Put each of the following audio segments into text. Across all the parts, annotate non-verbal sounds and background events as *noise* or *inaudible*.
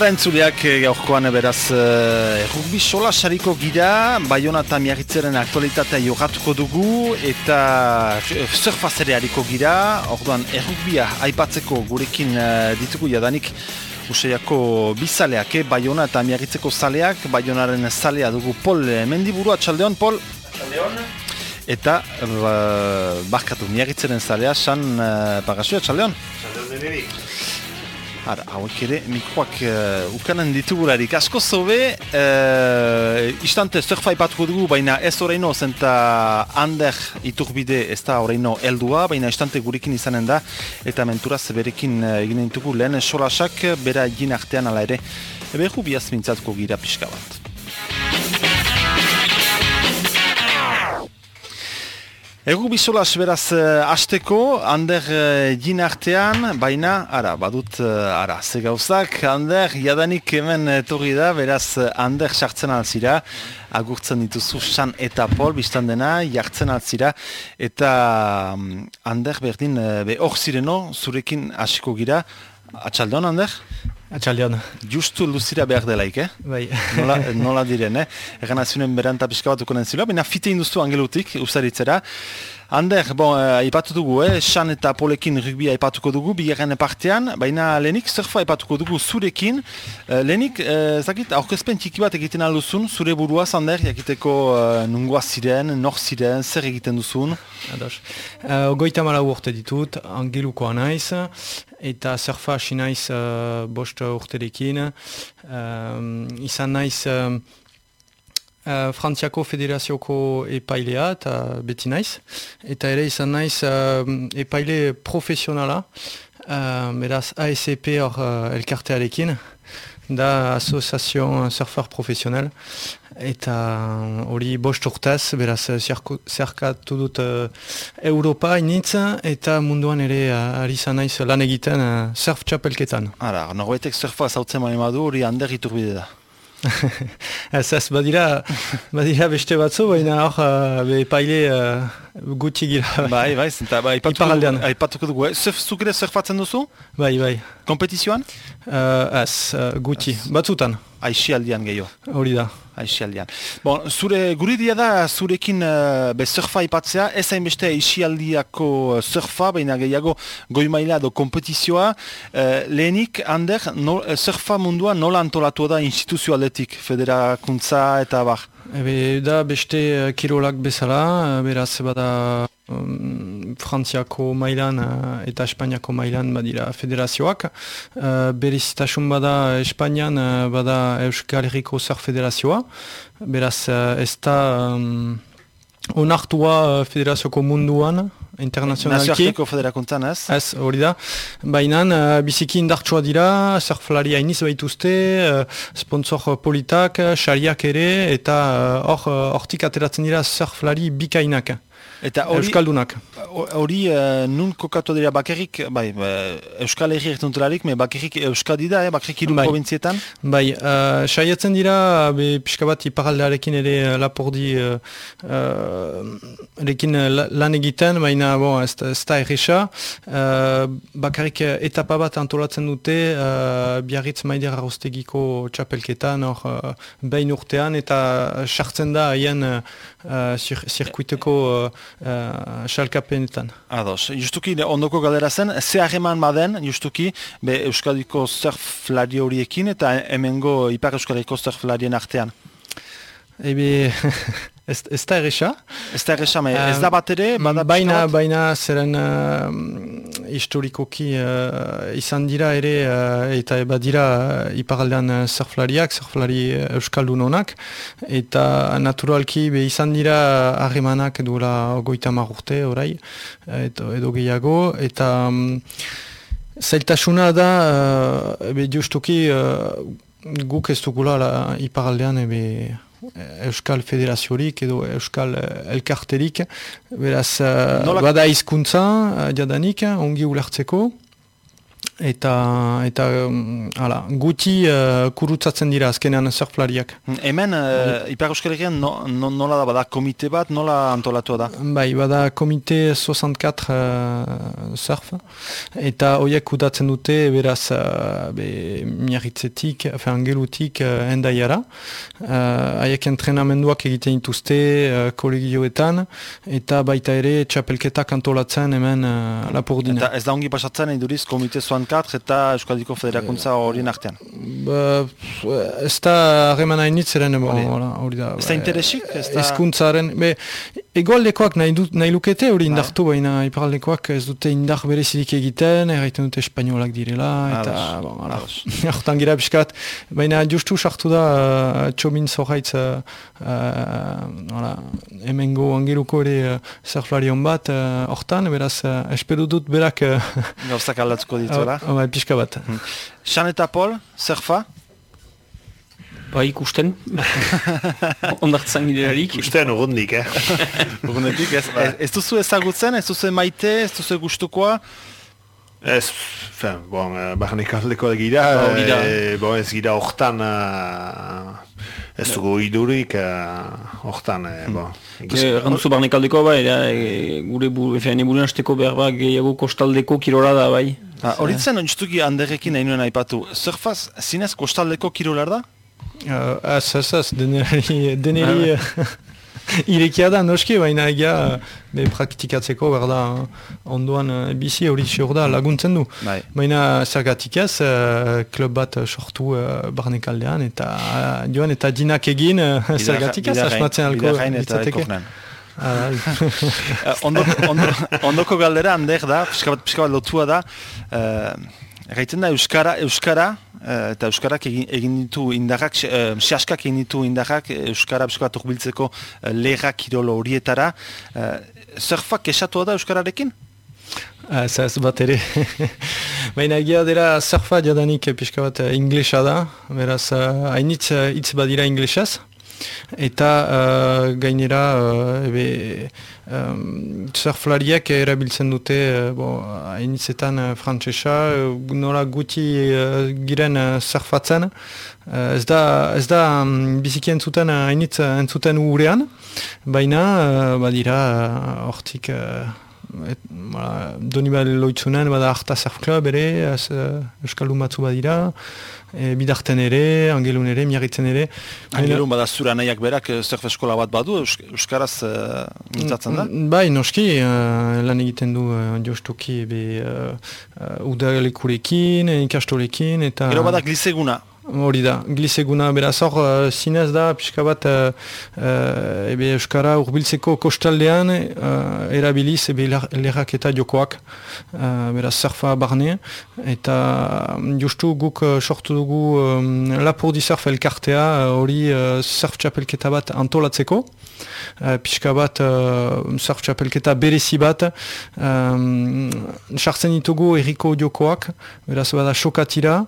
Ara entzuleak eh, gaurkoan beraz uh, rugbi sola sariko gira, Bayona eta miagitzeren aktualitatea jogatuko dugu eta surfaz ere hariko gira, orduan errugbia aipatzeko gurekin ditugu jadanik Useiako bizaleak, eh? Bayona eta miagitzeko zaleak, Bayonaren zalea dugu Pol Mendiburu, atxaldeon, Pol? Atxaldeon. Eta, uh, barkatu, miagitzeren zalea, san uh, pagasio, atxaldeon? Atxaldeon denerik. Ara, hauek ere, mikroak uh, ukanen ditugularik. Asko zobe, uh, istante surfa ipatuko dugu, baina ez horreino zenta Ander iturbide ez da horreino eldua, baina istante gurekin izanen da, eta menturaz berekin uh, egin ditugu lehen solasak, bera egin artean ala ere, ebe biaz mintzatuko gira pixka bat. Egu bisolas beraz uh, asteko, Ander uh, artean, baina, ara, badut, uh, ara, ze gauzak, Ander, jadanik hemen etorri da, beraz, Ander sartzen altzira, agurtzen dituzu san eta pol, biztan dena, jartzen altzira, eta um, Ander, berdin, be hor zireno, zurekin hasiko gira, atxaldeon, Ander? Atxaldeon. Justu luzira behar delaik, eh? Bai. *laughs* Nola, nola diren, eh? Egan azunen beranta pixka bat ukonen zilo, baina fite induztu angelutik, usaritzera. Ander, bon, uh, ipatu dugu, eh? San eta Polekin rugbia ipatuko dugu, bigarren partean, baina lehenik surfa ipatuko dugu zurekin. Uh, lehenik, uh, zakit, aurkezpen txiki bat egiten alduzun, zure burua, Ander, jakiteko uh, nungoa ziren, nor ziren, zer egiten duzun? Ados. Uh, goita mala urte ditut, angelukoa naiz, eta surfa hasi naiz uh, bost urterekin. Uh, izan naiz... Uh, Frantziako federazioko epailea eta beti naiz. Eta ere izan naiz uh, epaile profesionala, uh, beraz ASP hor uh, elkartearekin, da Asociación Surfer Profesional. Eta hori bost urtez, beraz zerkatu dut uh, Europa initz, eta munduan ere uh, ari izan naiz lan egiten uh, surf txapelketan. Ara, norbetek surfa zautzen mani madu hori hander iturbide da. *laughs* ez ez, badira, badira beste batzu, baina hor, uh, be paile uh, gutxi gira. Bai, bai, zenta, bai, aipatuko dugu, eh? Zuk ere surfatzen duzu? Bai, bai. Kompetizioan? Uh, ez, uh, gutxi, batzutan. Aixialdian gehiago. Hori da. Aixialdian. Bon, zure, guridia da, zurekin uh, be surfa ipatzea, ez hainbeste aixialdiako surfa, baina gehiago goi maila do kompetizioa. Uh, lehenik, Ander, no, surfa mundua nola antolatu da instituzio aldetik, federakuntza eta bar? Ebe, da beste kirolak bezala, beraz bada um, Frantziako mailan uh, eta Espainiako mailan badira federazioak. Uh, Berizitasun bada Espainian bada Euskal Herriko Zer Federazioa. Beraz ez da um, onartua federazioko munduan, internazionalki. Nazioarteko federakuntzan ez? Ez, hori da. Baina, uh, biziki indartsua dira, surflari hainiz baituzte, uh, sponsor politak, xariak ere, eta hor uh, hortik ateratzen dira surflari bikainak. Eta hori, Euskaldunak. Hori uh, nun kokatu dira bakarrik, bai, uh, Euskal Herri ertuntelarik, me bakarrik Euskadi da, eh, bakarrik irun bai. provinzietan? Bai, uh, saiatzen dira, be, pixka bat iparaldearekin ere lapordi uh, uh, lan egiten, baina bon, ez, ez da erresa. Uh, bakarrik etapa bat antolatzen dute, uh, biarritz maider arrostegiko txapelketan, hor, uh, behin urtean, eta sartzen da haien uh, zirkuiteko uh, uh, xalkapenetan. Ados, justuki ondoko galera zen, ze hageman baden, justuki, be Euskadiko surflari horiekin eta hemengo Ipar Euskadiko surflarien artean? Ebe, *laughs* ez, ez da erresa. Ez da erresa, ez da bat ere? Baina, baina, zeren uh, historikoki uh, izan dira ere, uh, eta eba dira uh, iparaldean uh, surflariak, surflari euskaldun honak, eta naturalki be izan dira harremanak duela goita marurte orai, edo, edo gehiago, eta um, zailtasuna da, uh, ebe justuki, uh, guk ez dugula iparaldean, ebe, Euskal Federaziorik edo Euskal eh, Elkarterik, beraz, uh, bada izkuntza, jadanik, ongi ulertzeko, eta eta um, ala, guti uh, kurutzatzen dira azkenean surflariak. Hemen, uh, Ipar Euskal Herrian no, no, nola da, bada komite bat, nola antolatu da? Bai, bada komite 64 uh, surf, eta horiek kudatzen dute beraz uh, be, miarritzetik, angelutik uh, endaiara. Haiek uh, entrenamenduak egiten dituzte uh, kolegioetan, eta baita ere txapelketak antolatzen hemen uh, lapurdina. Eta ez da ongi pasatzen eduriz komite 64 eta Euskaldiko Federakuntza horien artean? Ba, ez da harreman hainitz eren, hori da. Ez da interesik? Ezkuntzaren, be, egoaldekoak nahi, du, nahi lukete hori bai. indartu, baina iparaldekoak ez dute indar berezidik egiten, erraiten dute espainolak direla, eta, bon, ala, hortan gira piskat, baina justu sartu da uh, txomin zoraitz uh, uh, emengo angeluko ere uh, zerflarion bat uh, hortan, beraz, uh, espero dut berak... Uh, Gauzak aldatuko dituela? *laughs* Oh, bai, pixka bat. Xan eta Pol, zerfa? Ba, ikusten. *laughs* Ondartzan giderarik. Ikusten, urrundik, eh? *laughs* urrundik, ez, ez, ez duzu ezagutzen, ez duzu maite, ez duzu gustukoa? Ez, fen, bon, eh, barnek aldeko gira, e, bon, ez gira hortan, uh, ez dugu idurik, hortan, uh, hmm. bon. Erranduzu barnek aldeko, bai, e, gure bu, efen, eburen hasteko behar ba, gehiago kostaldeko kirora da, bai. Horitzen, ah, onjustuki handerekin nahi nuen aipatu, surfaz, zinez kostaldeko kirolar da? Ez, ez, ez, deneri, deneri irekia da, noski, baina egia be praktikatzeko behar da onduan bizi hori xor da laguntzen du. Bai. Baina zergatik ez, klub bat sortu barnekaldean eta joan eta dinak egin zergatik ez, asmatzen alko ditzateke. Ondoko galdera handeak da, pixka bat lotua da, Gaiten da Euskara, Euskara uh, eta Euskarak egin, egin ditu indarrak, uh, siaskak egin ditu indarrak, Euskara Euskara turbiltzeko lehrak kirolo horietara. Uh, surfak esatu da Euskararekin? Ez ez bat ere. *laughs* Baina egia dira surfa jadanik pixka bat inglesa da, beraz hainitz hitz badira inglesaz. Eta uh, gainera uh, ebe, um, surflariak erabiltzen dute uh, hainitzetan uh, frantzesa, uh, nola guti uh, giren uh, surfatzen. Uh, ez da, ez da um, biziki entzuten hainitz uh, entzuten urean, baina uh, badira hortik... Uh, Et, ba, Donibal loitzunen, bada Arta Surf Club ere, Euskaldun batzu badira, e, bidarten ere, angelun ere, miarritzen ere. Angelun bada zura nahiak berak eh, surf eskola bat badu, Euskaraz uh, mintzatzen da? Mm, bai, noski, uh, lan egiten du uh, jostuki be, uh, uh, udalekurekin, ikastolekin, eta... Gero bada gliseguna, Hori da, gliseguna beraz hor, uh, zinez da, pixka bat, uh, uh, ebe Euskara urbiltzeko kostaldean, uh, erabiliz, ebe lerrak eta jokoak, uh, beraz surfa barne, eta justu guk uh, sortu dugu um, lapurdi surf elkartea, hori uh, surf txapelketa bat antolatzeko, uh, pixka bat uh, surf txapelketa berezi bat, um, sartzen ditugu erriko jokoak, beraz bada xokatira,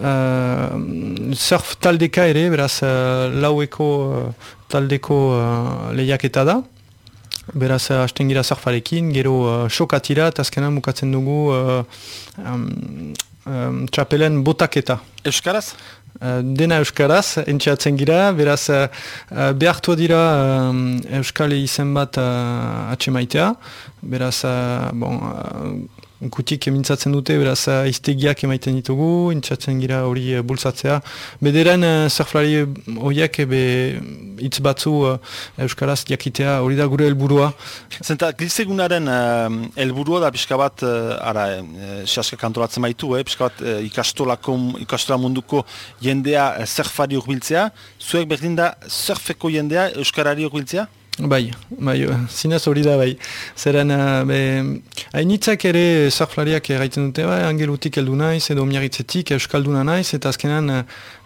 uh, surf taldeka ere, beraz uh, laueko uh, taldeko uh, lehiaketa da. Beraz, uh, hasten gira surfarekin, gero uh, xokatira, eta azkenan mukatzen dugu uh, um, um, txapelen botaketa. Euskaraz? Uh, dena Euskaraz, entxeatzen gira, beraz uh, behartu dira um, Euskale izen bat uh, atxemaitea, beraz, uh, bon, gutik emintzatzen dute, beraz eh, iztegiak emaiten ditugu, intzatzen gira hori uh, bultzatzea. Bederen zerflari horiek ebe hitz batzu Euskaraz jakitea hori da gure helburua. Zenta, glizegunaren helburua da pixka bat, ara, uh, kantolatzen baitu, eh, pixka bat uh, ikastola munduko jendea zerfari urbiltzea, zuek berdin da zerfeko jendea Euskarari urbiltzea? Bai, bai, zinez hori da bai. Zeren, uh, hainitzak ere zarflariak erraiten dute, bai, angelutik heldu naiz, edo miarritzetik euskalduna naiz, eta azkenan uh,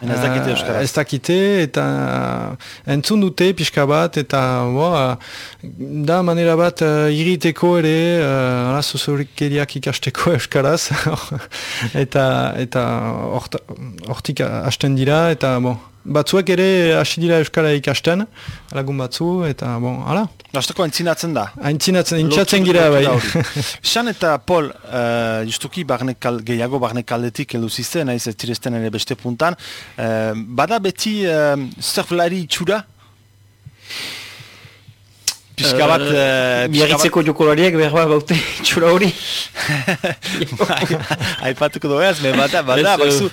ez dakite, eta entzun dute pixka bat, eta boa, da manera bat uh, irriteko ere, uh, arazozorik ikasteko *laughs* euskaraz, eta eta hortik hasten dira, eta bo, batzuek ere hasi dira Euskara ikasten, lagun batzu, eta bon, hala. Azteko aintzinatzen da. Aintzinatzen, intxatzen gira bai. San *laughs* eta Pol, uh, justuki barnekal, gehiago barnekaldetik heldu zizten, naiz ez tirezten ere beste puntan, uh, bada beti uh, surflari itxura? Piska bat... Uh, Biarritzeko jokolariak behar bat baute itxura hori. *laughs* Aipatuko ez, me bada, bada, bada,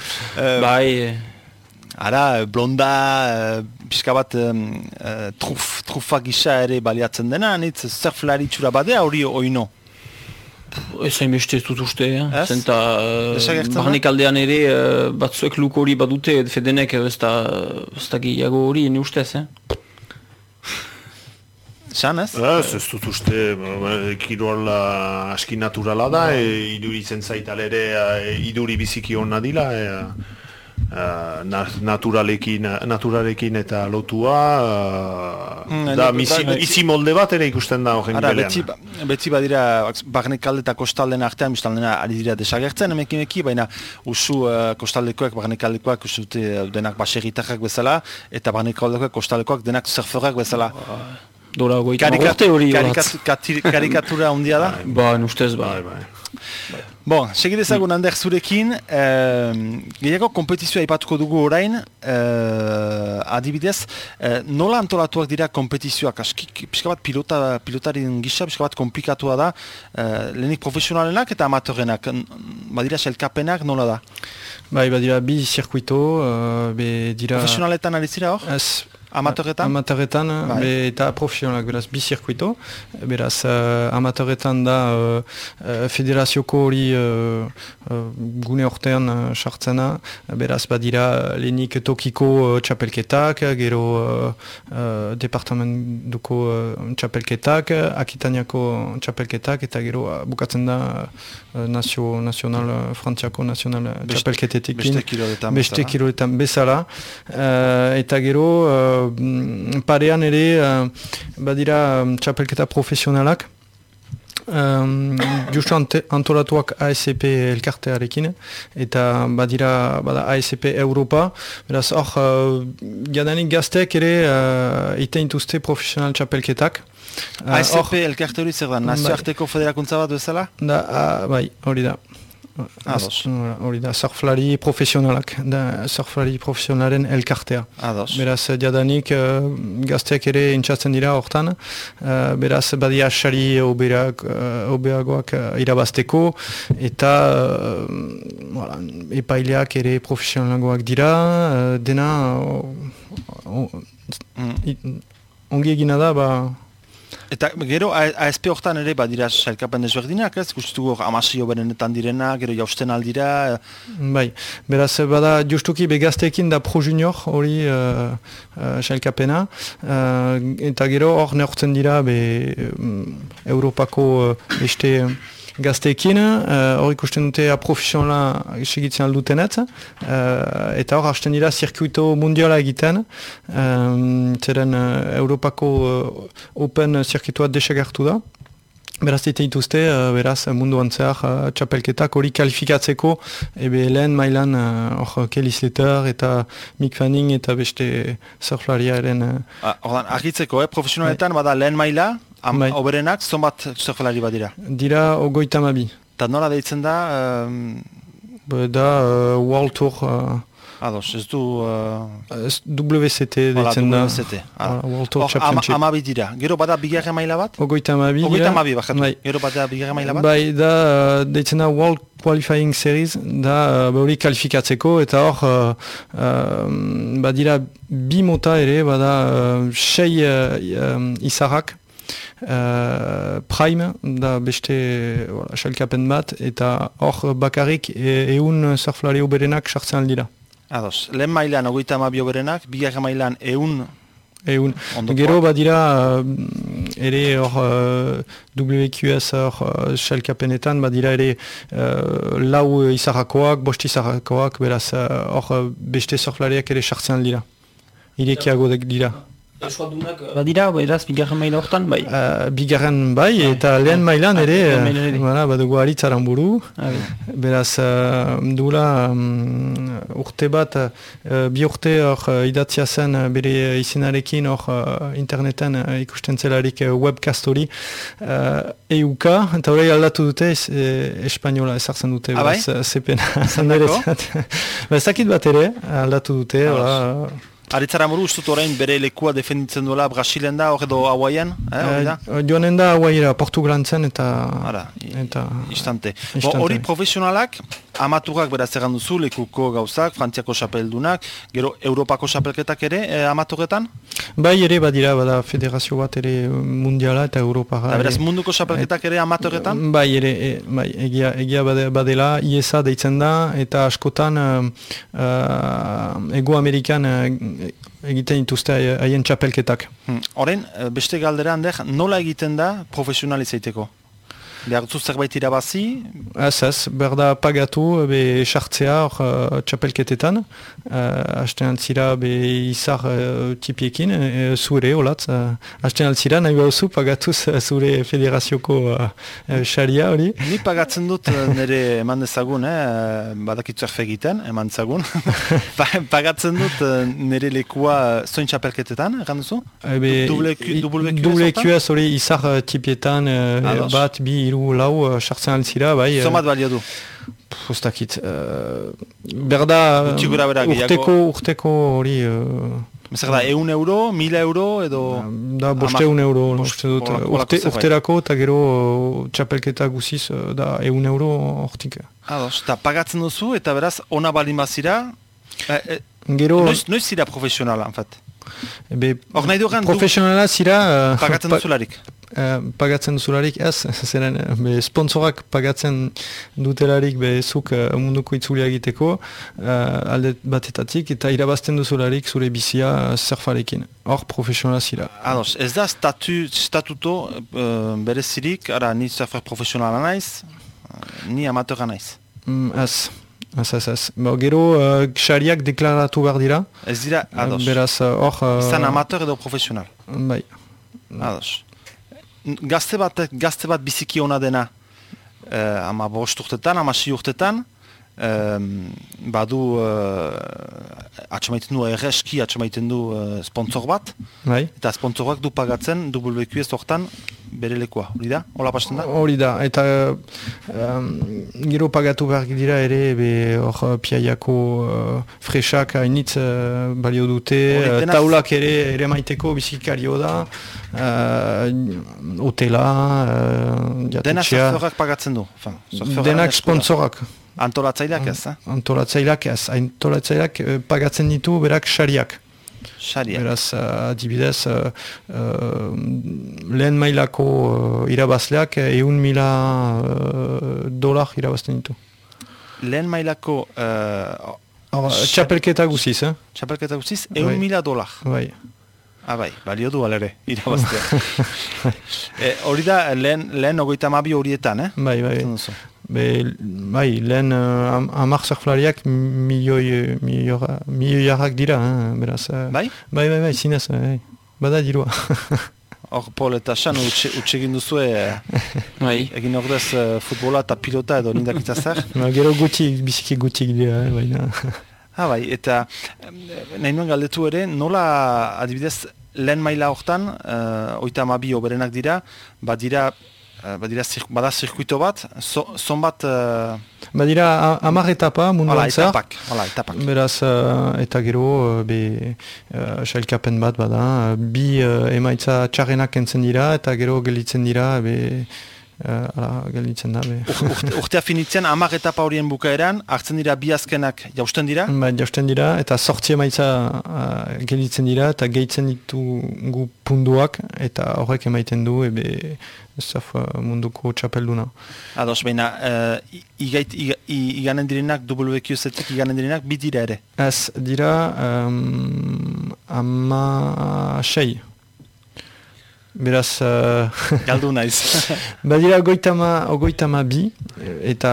bai, Ara, blonda, uh, pixka bat um, uh, truf, trufa gisa ere baliatzen dena, nitz surflari txura badea hori oino? Ez hain beste ez dut uste, eh? zenta uh, aldean ere uh, batzuek luk hori badute, fedenek ez da, ez da gehiago hori, ni ustez, eh? Zan ez? Ez, ez dut uste, kirola aski naturala da, e, iduritzen zaitalere, e, iduri biziki hona dila, e, naturalekin, naturalekin eta lotua uh, da misi, izi molde bat ere ikusten da horren galean. Beti, ba, beti badira barnek kalde eta kostalden artean biztaldena ari dira desagertzen emekimeki, baina usu uh, kostaldekoak, barnek kaldekoak usute denak baserritarrak bezala eta barnek kaldekoak kostaldekoak denak surferrak bezala. Dora goita hori Karikatura ondia da? *laughs* Ba, ustez ba. Bai, bai. Bon, segit ezagun mm. Ander zurekin, eh, gehiago kompetizioa ipatuko dugu orain, eh, adibidez, eh, nola antolatuak dira kompetizioak, askik, pixka bat pilota, pilotarien gisa, pixka bat komplikatua da, eh, lehenik profesionalenak eta amatorrenak, badira selkapenak nola da? Bai, badira bi zirkuito, uh, be dira... Profesionaletan alizira hor? Ez, Amatorretan? Amatorretan, bai. eta profesionalak, beraz, bi zirkuito. Beraz, uh, amatorretan da uh, federazioko hori uh, uh, gune ortean sartzena. Uh, beraz, badira lehenik tokiko uh, txapelketak, gero uh, uh, departamentuko uh, txapelketak, akitaniako txapelketak, eta gero uh, bukatzen da uh, nazio, nazional, uh, frantziako nazional txapelketetik. Beste kiloetan bezala. Beste kiloetan bezala. Uh, eta gero... Uh, parean ere uh, badira um, txapelketa profesionalak. Um, justu antolatuak ASP elkartearekin eta badira bada ASP Europa. Beraz hor uh, jadanik gazteak ere uh, ite intuzte profesional txapelketak. Uh, ASP elkarte hori zer da, nazioarteko federakuntza bat bezala? Da, uh, bai, hori da Ados. Hori da, surflari profesionalak, da surflari profesionalen elkartea. Ados. Beraz, diadanik uh, gazteak ere intxatzen dira hortan, uh, beraz, badia asari oberak, uh, obeagoak uh, irabazteko, eta uh, epaileak ere profesionalagoak dira, uh, dena uh, mm. ongi egina da, ba, Eta gero ASP hortan ere badira sailkapen desberdinak, ez? Gustuko amasio berenetan direna, gero jausten aldira. Bai, beraz bada justuki begazteekin da pro junior hori uh, uh, sailkapena. Uh, eta gero hor neortzen dira be, um, Europako uh, beste gazteekin, uh, hor ikusten dute aprofesionala segitzen aldutenet, uh, eta hor hasten dira zirkuito mundiala egiten, um, zeren uh, Europako uh, Open zirkuitoa desagertu da, Beraz ditu dituzte, uh, beraz mundu antzeak uh, txapelketak hori kalifikatzeko ebe lehen mailan hor uh, Kelly Slater eta Mick Fanning eta beste surflariaren... Uh... Ah, argitzeko, eh? profesionaletan bai. bada lehen maila, Am, bai. Oberenak, zonbat surfalari bat dira? Dira ogoita mabi. Eta nola deitzen da? Um... Da uh, World Tour... Uh... Ados, ez du... Uh... Ez WCT deitzen da. WCT. Ah. World Tour Championship. Ama, amabi dira. Gero bada bigarra maila bat? Ogoita mabi dira. Ogoita mabi, bakatu. Bai. Gero bada bigarra maila bat? Bai, da uh, deitzen da World Qualifying Series, da uh, hori kalifikatzeko, eta hor, uh, uh, badira bi mota ere, bada uh, sei uh, um, izarrak, Uh, Prime da beste xalkapen bat eta hor bakarrik e, eun surflari oberenak sartzen aldira. Ados, lehen mailan ogoita amabi oberenak, bigarra mailan eun Eun. Gero badira uh, ere hor uh, WQS hor uh, xalkapenetan badira ere uh, lau izarrakoak, bost izarrakoak, beraz hor uh, beste surflariak ere sartzen aldira. Irekiago dira. Eskualdunak badira, beraz, bigarren maila hortan, bai? Uh, bigarren bai, bai. eta lehen mailan ere, uh, badugu aritzaran buru. Ah, beraz, uh, dula um, urte bat, uh, bi urte hor uh, idatzia zen bere izenarekin hor uh, interneten uh, ikusten zelarik uh, webcast hori. Uh, EUK, eta hori aldatu dute, es, eh, espainola ezartzen dute, ah, bai? beraz, zepena. *laughs* *laughs* Zandako? Zakit bat ere, aldatu dute, ah, Aritzara moru, ustut orain bere lekua defenditzen duela Brasilen da, hor edo Hawaiian? Eh, eh, joanen da Hawaiira, Portugalan zen eta... Ara, eta istante. Hori profesionalak, amaturak beraz egan duzu, lekuko gauzak, Frantziako xapeldunak, gero Europako xapelketak ere, eh, amaturetan? Bai ere badira, bada federazio bat ere mundiala eta Europara. beraz munduko xapelketak ere amaturetan? Bai ere, e, bai, egia, egia badela, IESA deitzen da, eta askotan uh, uh, Ego Amerikan egiten dituzte haien txapelketak. Hmm. Horen, eh, beste galdera handek, nola egiten da profesionalizaiteko? Behar duzu zerbait irabazi? Ez ez, behar da pagatu be sartzea hor uh, txapelketetan. Uh, Asten altzira be izar uh, tipiekin, uh, zure holatz. Uh, Asten altzira nahi behuzu pagatuz uh, zure federazioko xaria uh, hori. Ni pagatzen dut nire eman dezagun, eh? badakitzu egiten, eman dezagun. *laughs* pagatzen dut nire lekua zoin txapelketetan, egan duzu? Duble QS hori izar tipietan uh, bat, bi, iru lau uh, sartzen altzira, bai. Zomat uh, balio du? Pustakit. Uh, berda, urteko, urteko hori... Uh, Zer da, eun euro, mila euro, edo... Da, boste eun euro, boste dut. Urte, urterako eta gero txapelketa guziz, da, eun euro hortik. Ados, eta pagatzen duzu, eta beraz, ona balin bazira... Eh, eh, gero... Noiz, noiz zira profesionala, en fait? Ebe, profesionala zira... Uh, pagatzen duzularik? Uh, pagatzen duzularik ez, zeren be, sponsorak pagatzen dutelarik bezuk uh, munduko itzulia egiteko uh, alde batetatik eta irabazten duzularik zure bizia uh, zerfarekin. Hor profesionala zira. Ados, ez da statu, statuto uh, berezirik, ara, ni zerfer profesionala naiz, ni amateura naiz. Mm, ez, Ez, ez, ez. Gero, uh, xariak deklaratu behar dira. Ez dira, ados. Beraz, hor... Uh, Izan amateur edo profesional. Bai. Ados. Gazte bat, gazte bat biziki ona dena, uh, ama bost urtetan, ama si urtetan, um, badu uh, atxamaiten du erreski, atxamaiten du uh, sponsor bat. Bai. Eta sponsorak du pagatzen WQS hortan bere lekoa, hori da? Hola pasten da? Hori da, eta um, gero pagatu behar dira ere hor piaiako uh, fresak hainitz uh, balio dute, uh, taulak ere ere maiteko bizikario da, uh, hotela, uh, Dena surferak pagatzen du? Enfin, Denak sponsorak. Antolatzaileak ez, eh? Antolatzaileak ez, antolatzaileak pagatzen ditu berak xariak. Xaria. Beraz, uh, adibidez, uh, uh, lehen mailako uh, irabazleak eun mila uh, dolar irabazten ditu. Lehen mailako... Uh, Txapelketa guziz, eh? Txapelketa guziz, eun bai. mila dolar. Bai. Ah, bai, balio du alere, irabaztea. *laughs* Eh, hori da, lehen, lehen ogoita mabi horietan, eh? Bai, bai. Be, bai, lehen uh, am, amak zerflariak milioi, milioiarrak dira, eh, beraz. Uh, bai? Bai, bai, bai, zinez, bai. Bada dirua. *laughs* Hor, Paul eta Xan, utxegin duzu bai. egin ordez uh, futbola eta pilota edo nindakitza zer? *laughs* Ba, gero gutik, biziki gutik dira, eh, baina. ha, *laughs* bai, eta nahi nuen galdetu ere, nola adibidez lehen maila hortan, uh, oita amabi oberenak dira, badira Eh, badira, bada zirkuito bat, zon bat... Uh... Badira, amar etapa mundu antzar. etapak, hala, etapak. Beraz, uh, eta gero, be, uh, bat bada, bi uh, emaitza txarrenak entzen dira, eta gero gelitzen dira, be, Uh, ala, gelditzen da. Urtea finitzen, amak etapa horien bukaeran, hartzen dira bi azkenak jausten dira? Ba, jausten dira, eta sortzi emaitza uh, gelditzen dira, eta gehitzen ditu gu punduak, eta horrek emaiten du, ebe zaf munduko txapelduna. Ados, baina, uh, igait, iganen direnak, WQZ-ek iganen direnak, bi dira ere? Ez, dira, um, ama sei. Beraz... Uh, *laughs* Galdu naiz. *laughs* badira ogoitama, ogoitama bi, eta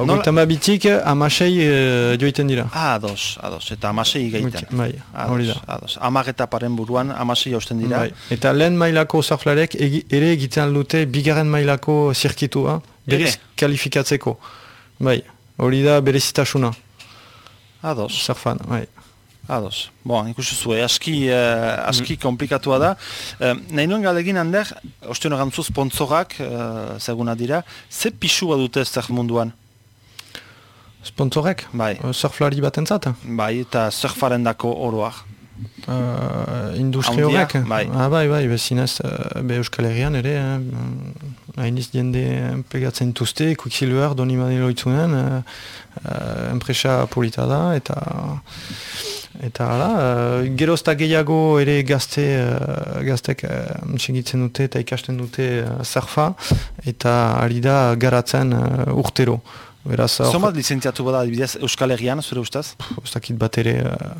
ogoitama bitik amasei uh, joiten dira. Ah, ados, ados, eta amasei gaiten. Bai, hori da. Ados, amak eta paren buruan amasei hausten dira. Bai. Eta lehen mailako zarflarek ere egiten dute bigarren mailako zirkitua, berez kalifikatzeko. Bai, hori da berezitasuna. Ados. Zarfan, bai. Ados. Bon, ikusi zuen, aski, uh, aski mm. komplikatua da. Uh, nahi nuen galegin hander, ostion gantzuz sponsorak, uh, zeguna dira, ze pixua dute zer munduan? Sponsorek? Bai. Uh, surflari bat entzat? Bai, eta surfaren dako oroak. Uh, industri horrek? Bai. Ah, bai, bai, bezinez, uh, be Euskal Herrian ere, eh, hainiz diende pegatzen tuzte, Quicksilver, doni madelo itzunen, uh, uh, enpresa polita da, eta... Eta hala, uh, gerozta gehiago ere gazte, uh, gaztek uh, segitzen dute eta ikasten dute uh, zarfa, eta ari da garatzen uh, urtero. Beraz, Zomat licentziatu bada adibidez Euskal Herrian, zure ustaz? Uztakit bat ere, uh,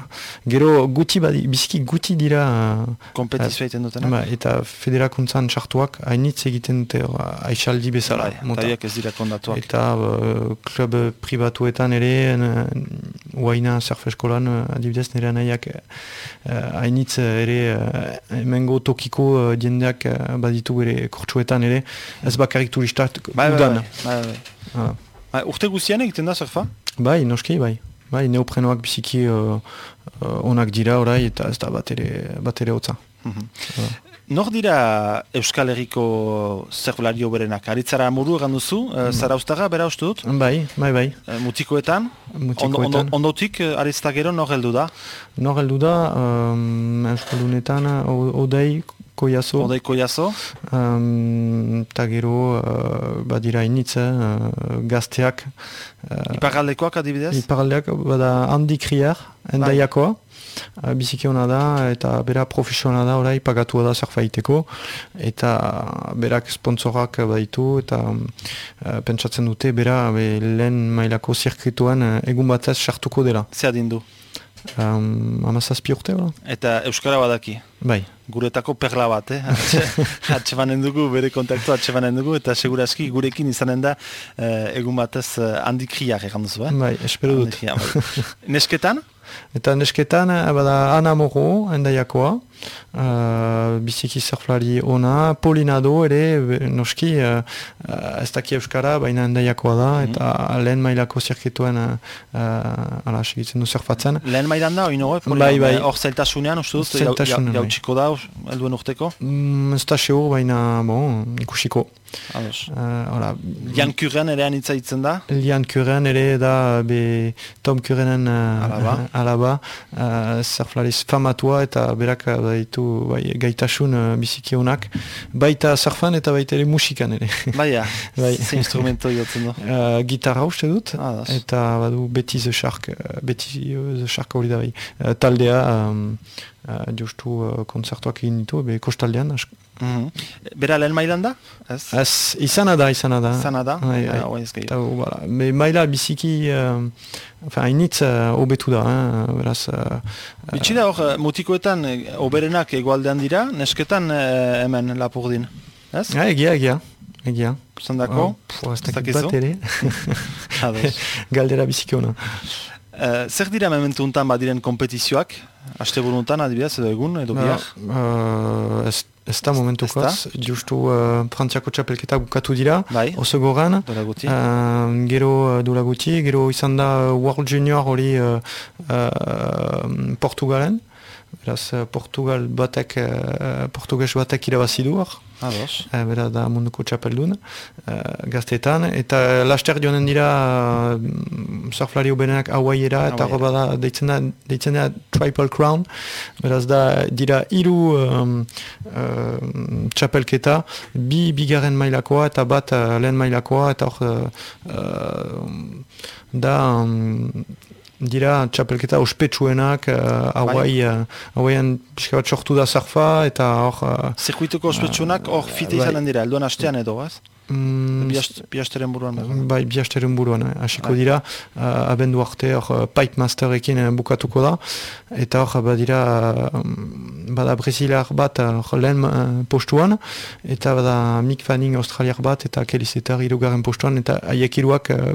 gero guti badi, biziki guti dira... Uh, Kompetizioa egiten dutena? Ba, eta federakuntzan sartuak hainitz egiten dute uh, aixaldi bezala. Bai, ez dira kondatuak. Eta uh, klub privatuetan ere, uaina uh, surf eskolan, uh, adibidez nire nahiak hainitz uh, ere uh, emengo tokiko uh, diendeak uh, baditu ere kortsuetan ere, ez bakarrik turistak bai, bai, udan. Bai, bai, bai. bai. Ba, urte guztian egiten da surfa? Bai, noski, bai. Bai, neoprenoak biziki uh, uh, onak dira orai eta ez da bat ere, bat ere hotza. Mm Nor dira Euskal Herriko zerflario berenak? Aritzara muru egan duzu, uh, zara ustara, bera uste dut? Bai, bai, bai. Uh, mutikoetan? Mutikoetan. Ondo, ondotik, uh, aritzta gero, nor heldu da? Nor heldu da, um, Euskalunetan, odei, koiazo. Odei koiazo. Um, ta gero, uh, badira initz, uh, gazteak. Uh, Iparaldekoak adibidez? Iparaldeak, bada handi kriar, endaiakoa. Uh, biziki hona da, eta bera profesionala da, orai, pagatua da zerfaiteko. Eta berak sponsorak baditu, eta uh, pentsatzen dute, bera be, lehen mailako zirkituan uh, egun batez sartuko dela. Zer dindu? Um, Amazazpi urte, Eta Euskara badaki? Bai. Guretako perla bat, eh? Atxe *laughs* banen dugu, bere kontaktu atxe banen dugu, eta segurazki gurekin izanen da eh, egun batez eh, handikriak egan duzu, eh? Bai, espero dut. Bai. *laughs* Nesketan? Eta nesketan, eh, bada Ana Moro, endaiakoa, uh, biziki zerflari ona, Polinado ere, noski, uh, ez daki euskara, baina endaiakoa da, mm eta lehen mailako zirketuen uh, ala, segitzen du zerfatzen. Lehen mailan da, oino, bai, bai. hor zeltasunean, uste dut, jautxiko da, elduen urteko? Mm, ez da xeo, baina, bon, ikusiko. Uh, Lian Kuren ere anitzaitzen da? Lian Kuren ere da be Tom Kurenen uh, alaba, *laughs* alaba uh, zerflariz famatua eta berak baitu bai, gaitasun uh, biziki honak baita zerfan eta baita ere musikan ere *laughs* Baia, *laughs* bai. ze instrumento jotzen du? Uh, *laughs* gitarra uste dut ah, eta badu beti the shark beti the shark hori da bai uh, taldea um, uh, justu uh, konzertuak egin ditu be kostaldean Mm Bera lehen mailan da? Ez? Ez, izana da, izana da. Izana da? Bai, bai. Ah, Me maila biziki, uh, enfin, initz uh, obetu da, eh? beraz... Uh, Bitsi hor, mutikoetan oberenak egualdean dira, nesketan uh, hemen lapurdin, ez? Ja, egia, egia. Egia. Zandako? Oh, ez dakit bat ere. *laughs* Galdera biziki hona. Uh, zer dira mementu untan badiren kompetizioak? Aste buruntan, adibidez, edo egun, edo biak? Uh, ez Ez da momentukaz, justu uh, frantziako txapelketa bukatu dira, bai. oso gogan, uh, gero uh, dula guti, gero izan da World Junior hori uh, uh, Portugalen, beraz Portugal batek, uh, Portugas batek irabazidu hor, Ados. E, bera da munduko txapeldun, gazteetan. Eta laster joanen dira mm, surflari uberenak hauaiera, eta hori bada deitzen da, deitzen da Triple Crown. Beraz da dira hiru um, um, txapelketa, bi bigarren mailakoa eta bat uh, lehen mailakoa, eta hor uh, da... Um, dira txapelketa ospetsuenak hauai uh, hauaian pixka bat sortu da zarfa eta hor... Uh, Zirkuituko ospetsuenak hor uh, fite izanen dira, elduan hastean edo, ez? Mm, Biasteren buruan. Bai, biasteren buruan. Eh. Asiko bai. dira, uh, abendu arte hor uh, Pipe Masterekin uh, bukatuko da. Eta hor, badira, uh, bada Brasilar bat uh, lehen uh, postuan. Eta bada Mick Fanning Australiar bat eta Kelly Setter irugarren postuan. Eta haiek iruak uh,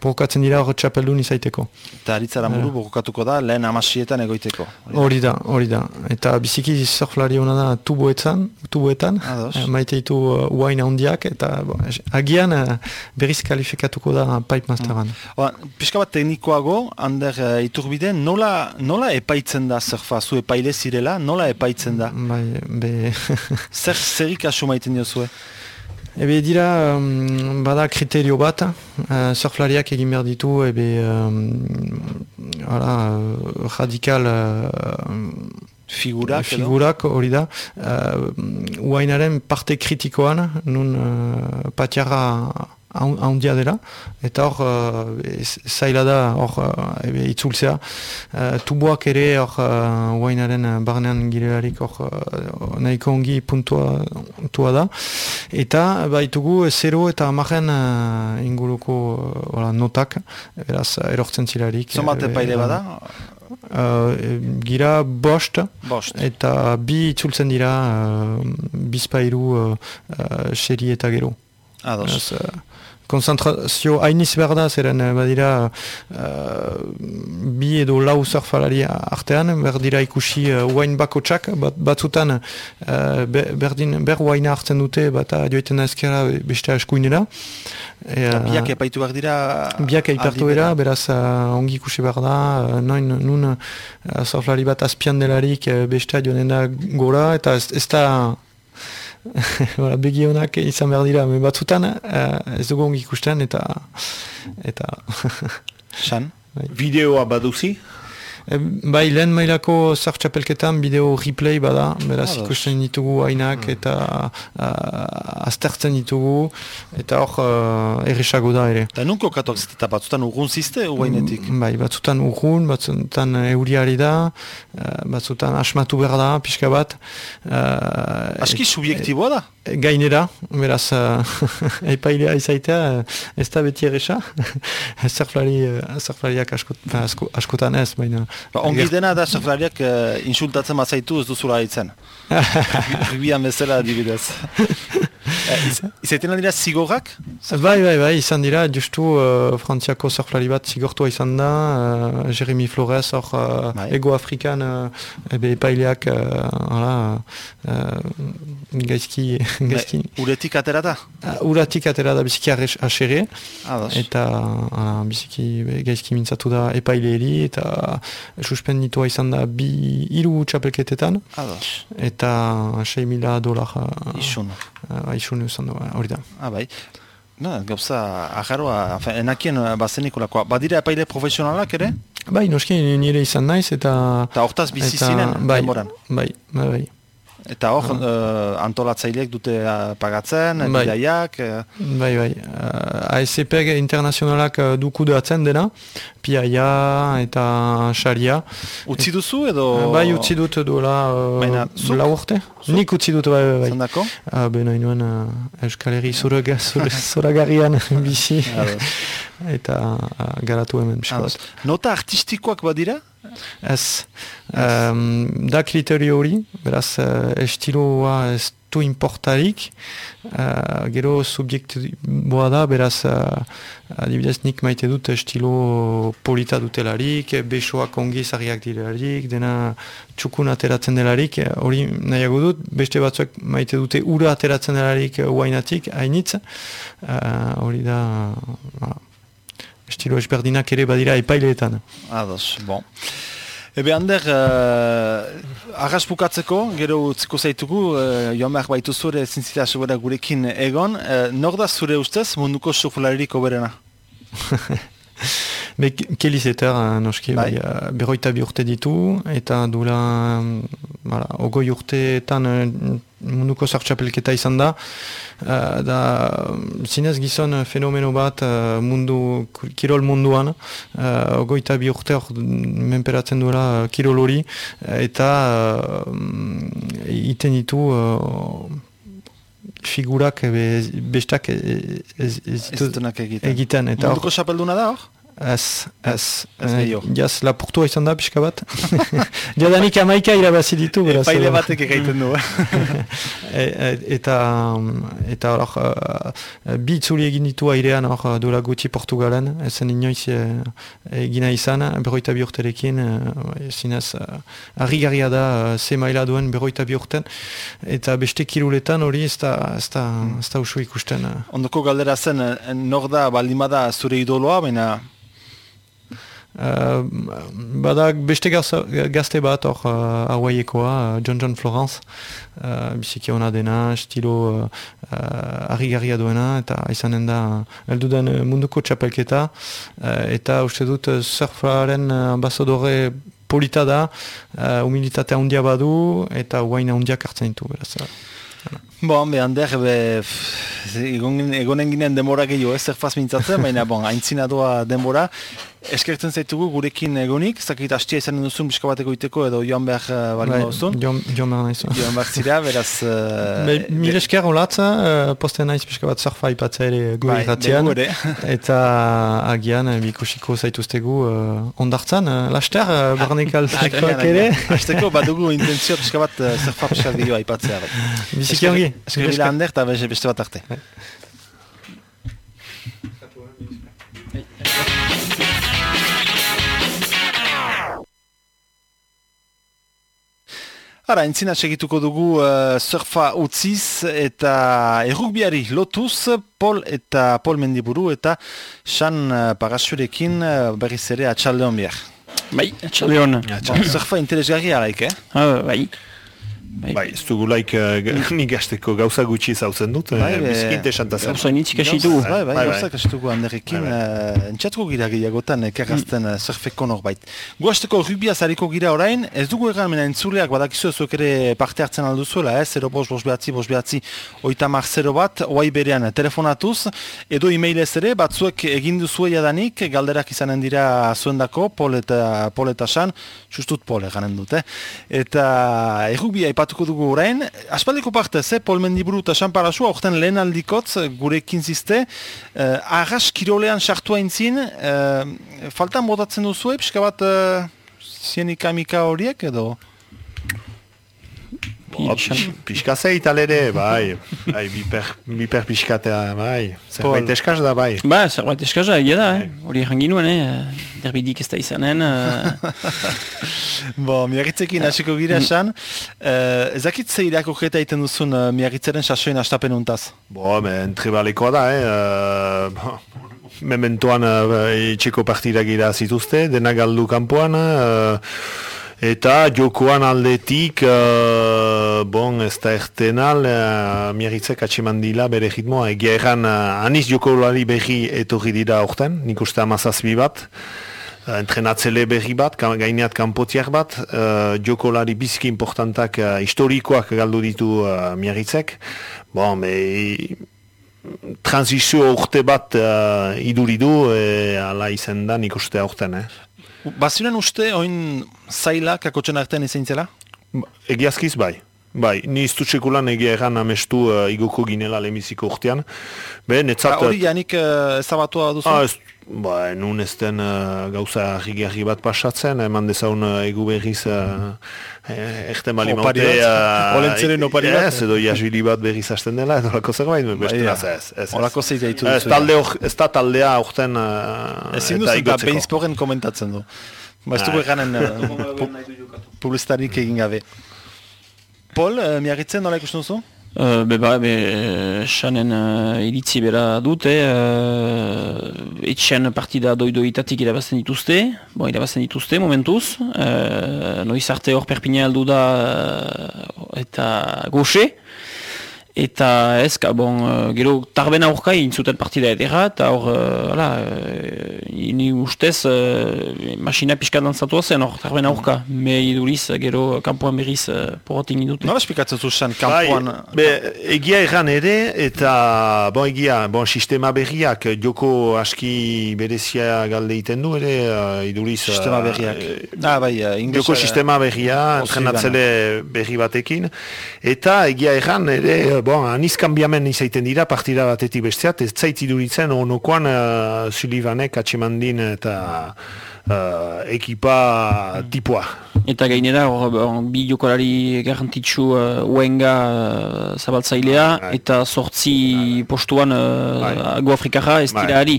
provokatzen dira hor txapeldun izaiteko. Eta aritzara muru bukatuko da lehen amasietan egoiteko. Hori da, hori da. Eta biziki surflari hona da tuboetan, tuboetan. Maite ditu uh, uain handiak eta bo, agian uh, berriz kalifikatuko da Pipe Masteran. Mm. Piska bat teknikoago, Ander uh, Iturbide, nola, nola epaitzen da zerfa, zu epaile zirela, nola epaitzen da? Bai, be... *laughs* Zer, zerik asu maiten diozue? Ebe dira, um, bada kriterio bat, uh, surflariak egin behar ditu, ebe, um, ala, uh, radikal... Uh, figurak, figurak hori da. Uh, uainaren parte kritikoan nun uh, patiara handia dela eta hor uh, zaila da hor uh, itzultzea uh, tuboak ere hor uh, uainaren barnean girelarik hor uh, nahiko ongi puntua tua da eta baitugu zero eta amaren uh, inguruko uh, notak eraz erortzen zilarik Zomate paide bada? Uh, gira bost, eta bi itzultzen dira uh, bizpairu uh, uh, seri eta gero. Ados. Uh, konzentrazio hainiz behar da, zeren badira uh, bi edo lau surfalari artean, berdira ikusi uh, uain bako txak, bat, batzutan uh, berdin, ber uaina hartzen dute, bat joiten ezkera beste askuinera. E, biak epaitu behar dira? Biak epaitu behar beraz uh, ongi ikusi behar da, uh, noin, nun uh, surflari bat azpian delarik uh, beste joan da gora, eta ez, ez da *laughs* Voilà, begionak izan behar dira, batzutan uh, ez dugu ongi ikusten eta... eta San? *laughs* Bai. Videoa baduzi? E, bai, lehen mailako zart txapelketan bideo replay bada, beraz ikusten ditugu hainak mm. eta uh, aztertzen ditugu, eta hor uh, erresago da ere. Eta nunko katuak zita, batzutan urgun ziste, uainetik? Mm, bai, batzutan urgun, batzutan euriari da, uh, batzutan asmatu behar da, pixka bat. Uh, Aski subjektiboa da? gainera, beraz, *laughs* uh, epailea izaitea, ez da beti erresa, *laughs* zerflari, zerflariak askot, asko, askotan ez, baina... Ba, ongi dena da zerflariak uh, insultatzen mazaitu ez duzula haitzen. Ribian *laughs* bezala adibidez. *laughs* Eh, izaiten dira zigorrak? Bai, bai, bai, izan dira, justu uh, frantziako surflari bat zigortua izan da, uh, Jeremy Flores, hor uh, ego-afrikan uh, ebe epaileak uh, uh, gaizki... *laughs* gaizki. Uretik atera da? Uh, uretik atera da biziki asere, eta uh, biziki gaizki mintzatu da epaileeri, eta suspenditua izan da bi iru txapelketetan, eta 6 mila dolar... Uh, Uh, isun usan du, hori da. Ah, bai. Na, gauza, aharoa, enakien bazeniko Badira epaile profesionalak ere? Bai, noski nire izan naiz, eta... Eta hortaz bizi zinen, bai, bai, bai, bai. Eta hor, ah. uh, antolatzaileek dute uh, pagatzen, bai. bidaiak... Bai, bai. Uh, ASP internazionalak uh, duku duatzen dena, piaia eta xaria. Utsi duzu edo... Bai, utzi dut duela uh, lau urte. Nik utzi dut, bai, bai. bai. Zandako? Uh, Bena inoen uh, Euskal Herri *laughs* zoragarrian *laughs* bizi. eta uh, garatu hemen. Nota artistikoak badira? Ez, um, da kriterio hori, beraz, uh, estiloa ez du importarik, uh, gero subjektiboa da, beraz, uh, adibidez nik maite dut estilo polita dutelarik, besoak ongi zariak direlarik, dena txukun ateratzen delarik, hori nahiago dut, beste batzuek maite dute ura ateratzen delarik uainatik, hainitz, hori da... Uh, estilo esberdinak ere badira epaileetan. Ados, bon. Ebe Ander, uh, gero utziko zaitugu, uh, joan behar baitu zure zintzita sobera gurekin egon, uh, nor da zure ustez munduko surfularirik oberena? *laughs* Be, Kelly Zeter, noski, bai. bai, berroita bi urte ditu, eta dula, voilà, ogoi urteetan munduko zartxapelketa izan da, uh, da zinez gizon fenomeno bat uh, mundu, kirol munduan, uh, ogoita bi urte hor menperatzen duela kirol hori, eta uh, iten ditu figurak bestak ez, ez, egiten. Munduko xapelduna da hor? Ez, ez. Eh, jaz, lapurtua izan da, pixka bat. Jadanik amaika irabazi ditu. E, paile batek egiten du. e, e, eta, eta hor, uh, bi itzuli egin ditu airean hor dola guti Portugalen. Ezen inoiz egina izan, berroita bi urterekin. Uh, zinez, uh, argi garria da, ze maila duen berroita bi urten. Eta beste kiruletan hori ez da, ez da, ez da usu ikusten. Ondoko galdera zen, nor da, baldimada zure idoloa, baina Uh, badak beste gazte bat hor uh, Hawaiikoa, uh, John John Florence uh, biziki hona dena, estilo uh, uh, duena eta izanen da eldudan munduko txapelketa uh, eta uste dut surfaren ambasadore polita da uh, humilitatea handia badu eta huaina handiak hartzen ditu beraz. Bon, be, Ander, be, egonen ginen denbora gehiago ez zer faz mintzatzen, baina bon, haintzina doa denbora. Eskertzen zaitugu gurekin egonik, zakit hastia izan duzun biska bateko iteko edo joan behar uh, bali mauzun. Joan, joan behar nahizu. Joan behar zira, beraz... *laughs* Uh, Mil esker holatza, uh, posten nahiz biska bat zarfa ipatza ere gu bai, *laughs* Eta agian, bikusiko zaituztegu uh, ondartzan, uh, laster, uh, barnek altzikoak ere. Hasteko, badugu intentzio biska bat uh, zarfa biska aipatzea. Biziki ongi. Eskerila Ander eta beste bat arte. Ara, entzina segituko dugu uh, surfa utziz eta errukbiari lotuz, Pol eta Pol Mendiburu eta San uh, Parasurekin uh, berriz ere atxaldeon bihar. Bai, atxaldeon. Bon, surfa interesgarri araik, eh? Ah, bai. Bai, bai ez dugu laik *laughs* uh, nik gazteko gauza gutxi zautzen dut, bai, eh, bizkinte esantazen. Gauza initzik asitu. Bai, bai, bai, gauza kasitugu handerekin, uh, entxatuko gira gehiagotan ekarrazten uh, surfeko norbait. Guazteko rubia zariko gira orain, ez dugu egan mena entzuleak badakizu ezuek ere parte hartzen alduzuela, eh? 0 bos, bos behatzi, bos behatzi, oita mar 0 bat, oai berean telefonatuz, edo e-mailez ere, batzuek egin duzu danik, galderak izanen dira zuendako, pol eta, pol eta san, justut pol eganen dute. Eta errubia aipatuko dugu orain. Aspaldiko parte, ze, Pol Mendiburu eta Xamparasua, orten lehen aldikotz, gurekin ziste, uh, arras kirolean sartua intzin, uh, faltan botatzen duzu, epska bat uh, zienik amika horiek edo? Pixka zeit alere, bai, bai, biper, biper pixkatea, bai, zerbait eskaz da, bai. Ba, zerbait eskaz da, egia da, eh? hori eh? nuen, eh? derbidik ez da izanen. Uh... *laughs* Bo, miarritzekin hasiko gira esan, uh, ezakit zeirako jeta iten duzun uh, miarritzaren sasoen astapen untaz? Bo, me, entrebalekoa da, eh? Uh, *laughs* mementoan uh, itxeko partida gira zituzte, dena galdu kanpoan, uh, Eta jokoan aldetik, uh, bon, ez da ertenal, uh, miarritzek atseman dila bere ritmoa. Egia erran, uh, aniz joko lari berri etorri dira orten, nik uste amazazbi bat. Uh, entrenatzele berri bat, gaineat kanpotiak bat, uh, joko lari biziki importantak uh, historikoak galdu ditu uh, miarritzek. Bon, me, transizio urte bat uh, iduridu, e, ala izen da nik uste orten, eh? Baziren uste, oin zaila kakotxen artean izan zela? Egiazkiz bai. Bai, ni iztutxekulan egia egan amestu uh, igoko ginela lemiziko urtean. Be, netzat... Hori janik uh, ezabatua duzu? Ah, ez, ba, nun ez den uh, gauza argi bat pasatzen, eman dezaun uh, egu berriz uh, erten bali maute... Olentzeren opari bat? Ez, edo jasbili bat berriz hasten dela, edo lako zerbait, beste ez, ez, ez. Olako zeitea itu duzu. Ez, ez da taldea urten... Uh, ez zindu zen, behinzporen komentatzen du. Ba, ez dugu eganen *laughs* publizitarik egin gabe. Pol, uh, miarritzen nola ikusten duzu? Uh, be ba, be, xanen uh, iritzi bera dute, uh, etxen partida doidoitatik irabazten dituzte, bon, irabazten dituzte momentuz, uh, noiz arte hor perpina aldu da uh, eta goxe, Eta ez, bon, uh, gero tarben aurka intzuten partida edera, eta hor, uh, ala, uh, ini ustez, masina pixka dantzatu zen hor tarben aurka, me iduriz, gero kampuan berriz porotin indute. Nola espikatzen zuzen kampuan? Bai, egia erran ere, eta bon, egia, bon, sistema berriak joko aski berezia galde iten du ere, uh, iduriz... Sistema berriak. Uh, ah, bai, uh, joko sistema berria, entrenatzele berri batekin, eta egia erran ere, bon, aniz kanbiamen izaiten dira partida batetik besteat, ez zaitiduritzen onokoan uh, Sullivanek atxemandin eta uh, ekipa tipua. Eta gainera, hor, bi jokolari garantitxu uh, uenga uh, zabaltzailea, bai, bai. eta sortzi bai. postuan uh, bai. Afrikara ez dira ari.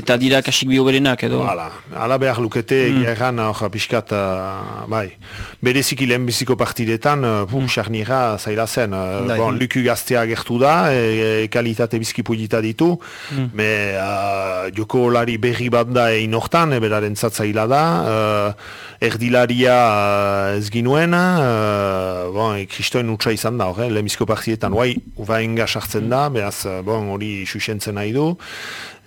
Eta dira kasik bi oberenak edo. Hala, hala behar lukete mm. egan hor piskat, uh, bai. Bereziki lehen biziko partidetan, uh, pum, mm. zaila zen. Uh, bon, luku gaztea gertu da, e, e, kalitate bizki pulita ditu, mm. me uh, jokolari berri bat da egin hortan, e, beraren zaila da, uh, erdilaria uh, ez ginuen, uh, bon, e, kristoen utxa izan da, hori, lemizko partietan, guai, uva enga sartzen da, behaz, bon, hori susentzen nahi du,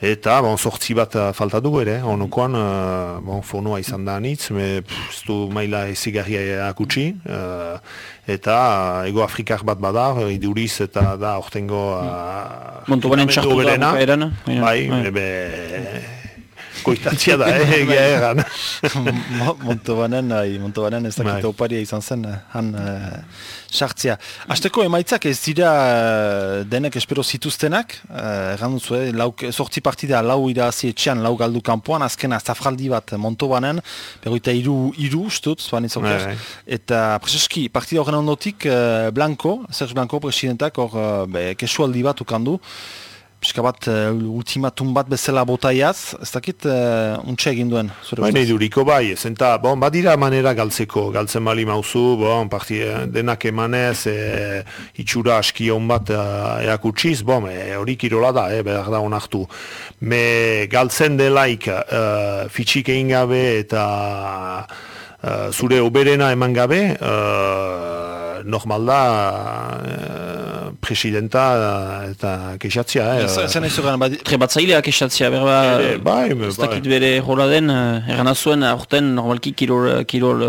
eta, bon, sortzi bat falta du ere, onokoan, uh, bon, fonua izan da anitz, me, pff, du maila ezigarria akutsi, uh, eta uh, ego afrikar bat badar, iduriz eta da ortengo... Uh, Montobanen txartu da, bai, bai koitatzia da, eh, egia egan. *laughs* Montobanen, Montobanen ez dakit bai. oparia izan zen, eh, han eh, sartzia. Azteko emaitzak ez dira uh, denek espero zituztenak, erran uh, duzu, sortzi partida lau irazi etxean, lau galdu kanpoan, azkena zafraldi bat Montobanen, berroita iru, iru, stut, zuan izoker. Bai, bai. Eta prezeski, partida horren ondotik, uh, Blanco, Serge Blanco, presidentak, hor, uh, kesualdi bat ukandu, pixka bat uh, ultimatum bat bezala botaiaz, ez dakit uh, untxe egin duen? Baina iduriko bai, zenta, bon, badira manera galtzeko, galtzen bali mauzu, bon, parti, denak emanez, e, itxura aski hon bat uh, eakutsiz, bon, hori e, kirola da, e, behar da onartu. Me galtzen delaik uh, fitxik egin gabe eta uh, zure oberena eman gabe, uh, normal da, presidenta eta kexatzia. Eh? Zer nahi zugan, trebatzailea kexatzia, berba, e, bai, ez dakit bai. bere jola den, erran azuen, aurten normalki kirol, kirol,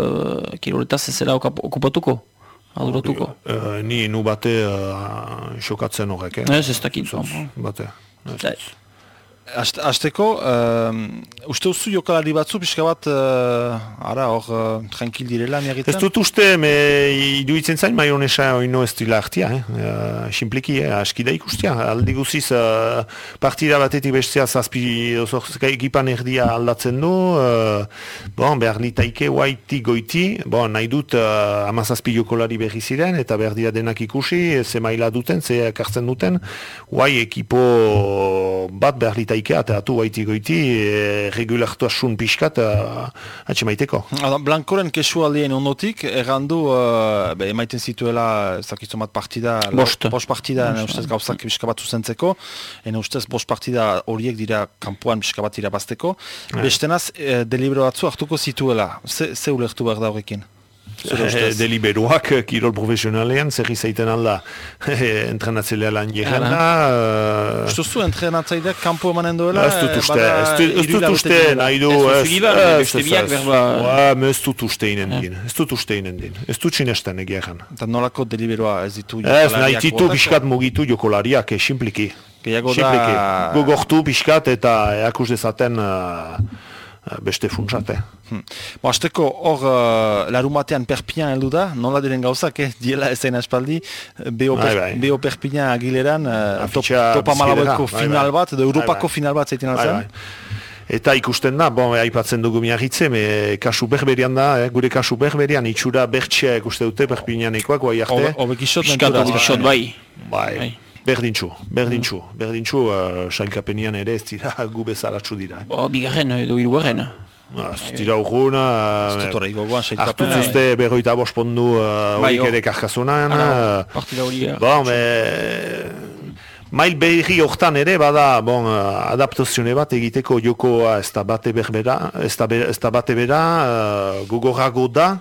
kiroletaz ez zela okupatuko? Aduratuko? Uh, ni nu bate uh, xokatzen horrek, eh? Ez ez dakit. Bate. Azteko, uh, uste uzu jokalari batzu, pixka bat, uh, ara, hor, uh, tranquil direla, miagitzen? Ez dut uste, me iduitzen zain, mai honesa oino ez dila hartia, eh? Uh, simpliki, eh? aski da ikustia. Aldi guziz, uh, partida batetik bestea zazpi, egipan erdia aldatzen du, uh, bon, behar litaike, waiti goiti, bon, nahi dut, uh, amazazpi jokolari berri ziren, eta behar dira denak ikusi, ze maila duten, ze kartzen duten, guai ekipo bat behar litaike ike ateatu gaiti goiti e, regulartu asun pixkat atxe maiteko. Blankoren kesu aldien ondotik, errandu uh, emaiten zituela zakizu bat partida, bost, bost partida, bost. ustez gauzak pixka bat zuzentzeko, ene ustez bost partida horiek dira kampuan pixka bat irabazteko. Bestenaz, e, delibero batzu hartuko zituela, ze, ze ulertu behar da horrekin? Eh, deliberuak eh, kirol profesionalean zer izaiten alda *laughs* eh, entrenatzelea lan jegana Uste zu entrenatzaileak kampo emanen duela Ez dut uste, ez dut uste nahi du Ez dut uste inen din Ez dut uste inen din. Ez dut sinesten egiagan Eta nolako deliberua ez ditu Ez nahi ditu pixkat mugitu jokolariak Simpliki Gogortu pixkat eta eakus dezaten Eh, beste funtsate. Hmm. Bo, azteko hor uh, larumatean perpian heldu da, nola diren gauzak, eh? diela ezain aspaldi, Beo, per, bai, bai. perpian agileran, uh, top, topa malabueko bai, final bai. bat, edo Europako bai, bai. final bat. Bai, bai. Eta ikusten da, bon, aipatzen dugu miagitze, me kasu berberian da, eh? gure kasu berberian, itxura bertxea ikuste dute perpinanekoak, guai arte. Obekisot, obekisot, bai. Bai. Berdintxu, berdintxu, mm. berdintxu, uh, sailkapenian ere ez dira *laughs* gu bezaratxu dira. Eh. Oh, bigarren edo hirugarren. Ah, ez dira urgun, uh, hartu zuzte berroita bospondu uh, bai, horik ere karkazunan. Partida hori. Bon, me... Mail berri hortan ere, bada, bon, adaptazione bat egiteko jokoa ez da bate berbera, ez da bate bera, uh, gogorago da,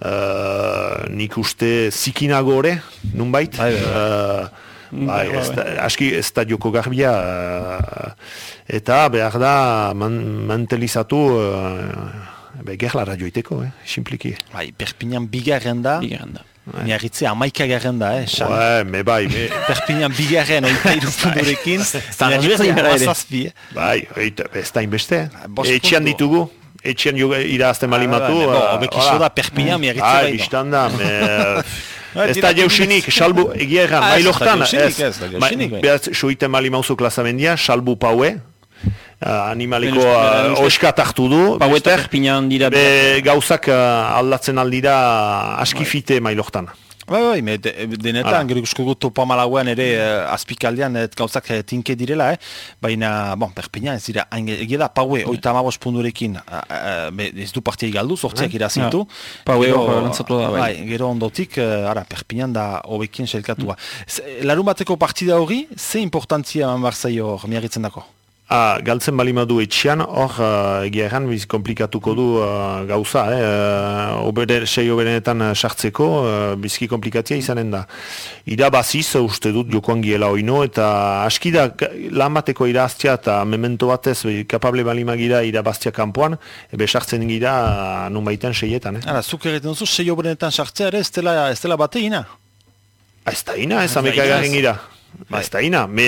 uh, nik uste zikinago ere, nunbait. Bai, bai, bai. Bai, bai, ez da, aski ez da joko garbia uh, eta behar da man, mantelizatu uh, be, gerlara joiteko, eh, simpliki. Bai, Perpignan bigarren da. Bigarren da. Bai. Miarritze amaika garen da, eh? Xan. Bai, me bai. Me... *laughs* Perpignan bigarren oita irupundurekin. Miarritze Bai, ez da inbeste. Etxian ditugu. Etxian irazten malimatu. Obekizo da Perpignan miarritze. Bai, biztan da. Bai, *laughs* Ez da jausinik, salbu, egia erran, Ah, ez jausinik, ez bai. Beraz, suiten mali mauzu klasamendia, salbu paue, animaliko uh, oskat hartu du, Pau eta bester, Perpignan dira. gauzak aldatzen aldira askifite mailortan. Bai, bai, me de, denetan, gero ikusko gut topa malauean ere uh, azpikaldean et gauzak eh, tinke direla, eh? baina, bon, Perpignan ez dira, egia da, Paue, oita amabos pundurekin, uh, uh, ez du partia galdu, sortziak irazintu. Paue Gero, hor lantzatu da, bai. Gero ondotik, uh, ara, Perpignan da hobekien selkatua. Mm. Larun bateko partida hori, ze importantzia eman barzaio hor, miagitzen dako? Ah, galtzen balimadu etxean, hor uh, egia erran biz komplikatuko du uh, gauza, eh? uh, obere, sei oberenetan sartzeko uh, bizki komplikatia izanen da. Irabaziz, uste dut jokoan giela oino, eta aski da ka- lan bateko iraztia eta memento batez be, kapable balimagira irabaztia kanpoan, ebe sartzen gira uh, nun baiten seietan. Eh? Ara, zuk egiten duzu, sei obrenetan sartzea ere, ez dela, ez dela bateina. Ez da ina, ez da ina, ez. gira. Bai. Ez da ina, me,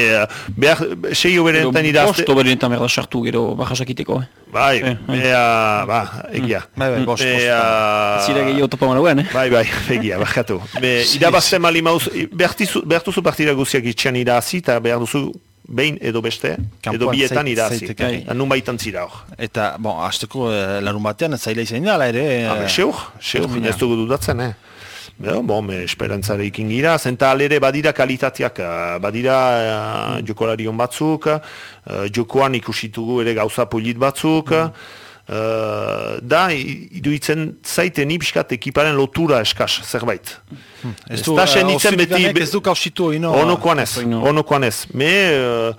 behar, sei oberenetan irazte... Bost oberenetan berda sartu gero bajasakiteko. Eh. Bai, Eh, bai. me, uh, ba, egia. Bai, bai, bost, Me, bost. uh, Zira gehiago topa malauen, eh? Bai, bai, *laughs* egia, bakatu. Be, *laughs* irabazten mali mauz, behar duzu partida guziak itxean irazi, eta behar duzu behin edo beste, edo Kanpoan bietan irazi. Bai. Eta nun baitan zira hor. Eta, bon, hasteko eh, larun batean, zaila izan dela ere. eh, Habe, seur, seur, ez dugu dudatzen, eh? Beho, bon, me esperantzarekin gira, zenta alere badira kalitateak, eh, badira uh, jokolarion batzuk, uh, jokoan ikusitugu ere gauza polit batzuk, eh, da, i- iruditzen zaiten ipskat ekiparen lotura eskas, zerbait. Ez Ez du, da eh, senitzen beti... Ez du kausitu ino. Onokoan ez, onokoan ez. Me, uh,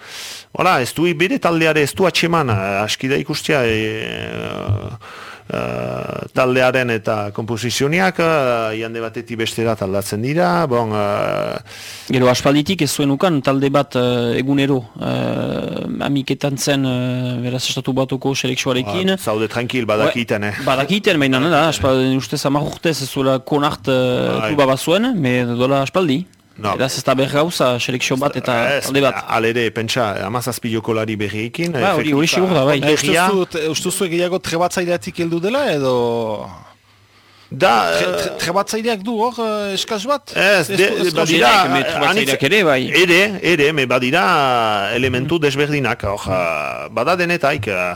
hola, ez du bere taldeare, ez du atxeman, eh, aski da ikustia, e, taldearen eta komposizioniak, uh, jande batetik bestera taldatzen dira, bon, uh, Gero aspalditik ez zuen ukan talde bat eh, egunero uh, amiketan zen uh, beraz estatu batuko selekzioarekin. zaude tranquil badakiten, eh. Badakiten, baina da, aspaldi, ustez amar urtez ez zuela konart uh, Bai. kluba bat zuen, me dola aspaldi. No. Beraz ez da behar gauza selekzio bat eta Ez, talde bat. Alere, pentsa, amazazpi jokolari berriekin. Ba, hori- hori sigur da, bai. Eh, Berria- zu- te- uste zu gehiago trebatzaileatik heldu dela edo... Da, Tre- eh, tre- Trebatzaileak du hor eh, eskaz bat? Ez, de, badira, trebatzaileak ere, bai. Ere, ere, me badira elementu desberdinak, hor, eh, bada denetaik, uh,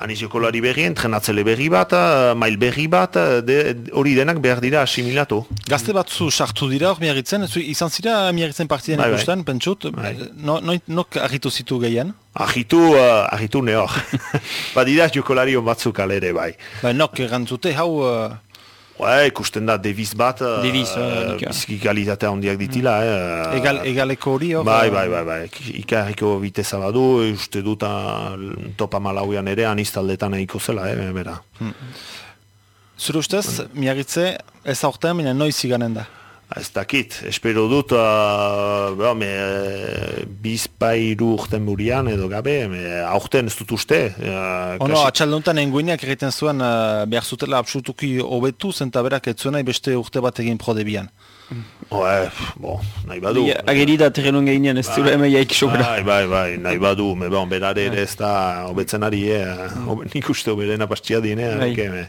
aniz jokolari berri, entrenatzele berri bat, eh, mail berri bat, eh, de- hori denak behar dira asimilatu. Gazte batzu sartu dira hor miagitzen, zu izan zira miagitzen partiden Bai, bai. ikusten, pentsut, no, no, nok argitu zitu gehien? Agitu, uh, agitu ne hor. *laughs* badira jokolari on batzuk alere, bai. Ba, nok erantzute hau... eh, Bai, ikusten da Davis bat, uh, Davis, eh, ja. bizki kalitatea handiak ditila, eh. egal, egaleko hori hor... Bai, eh, bai, bai, bai, ikarriko biteza badu, uste dut ah, topa malauian ere anistaldetan egiko zela, eh, bera. Zure ustez, miagitze ez aurten, baina noiz iganen da. Ez dakit, espero dut, uh, beha, me, eh, bizpairu urten burian edo gabe, me, aurten ez dut uste. Uh, Ono, atxalduntan enguineak egiten zuen uh, behar zutela absolutuki hobetu, zenta berak ez zuen nahi beste urte bat egin prodebian. Oe, bo, nahi badu. Ja, Ageri da terrenon gainean ez zure emaiaik sobera. Bai, bai, bai, nahi badu, me bon, berare ere ez da hobetzen ari, eh, hobe- nik uste hoberena pastia dine, Bai. eh, me.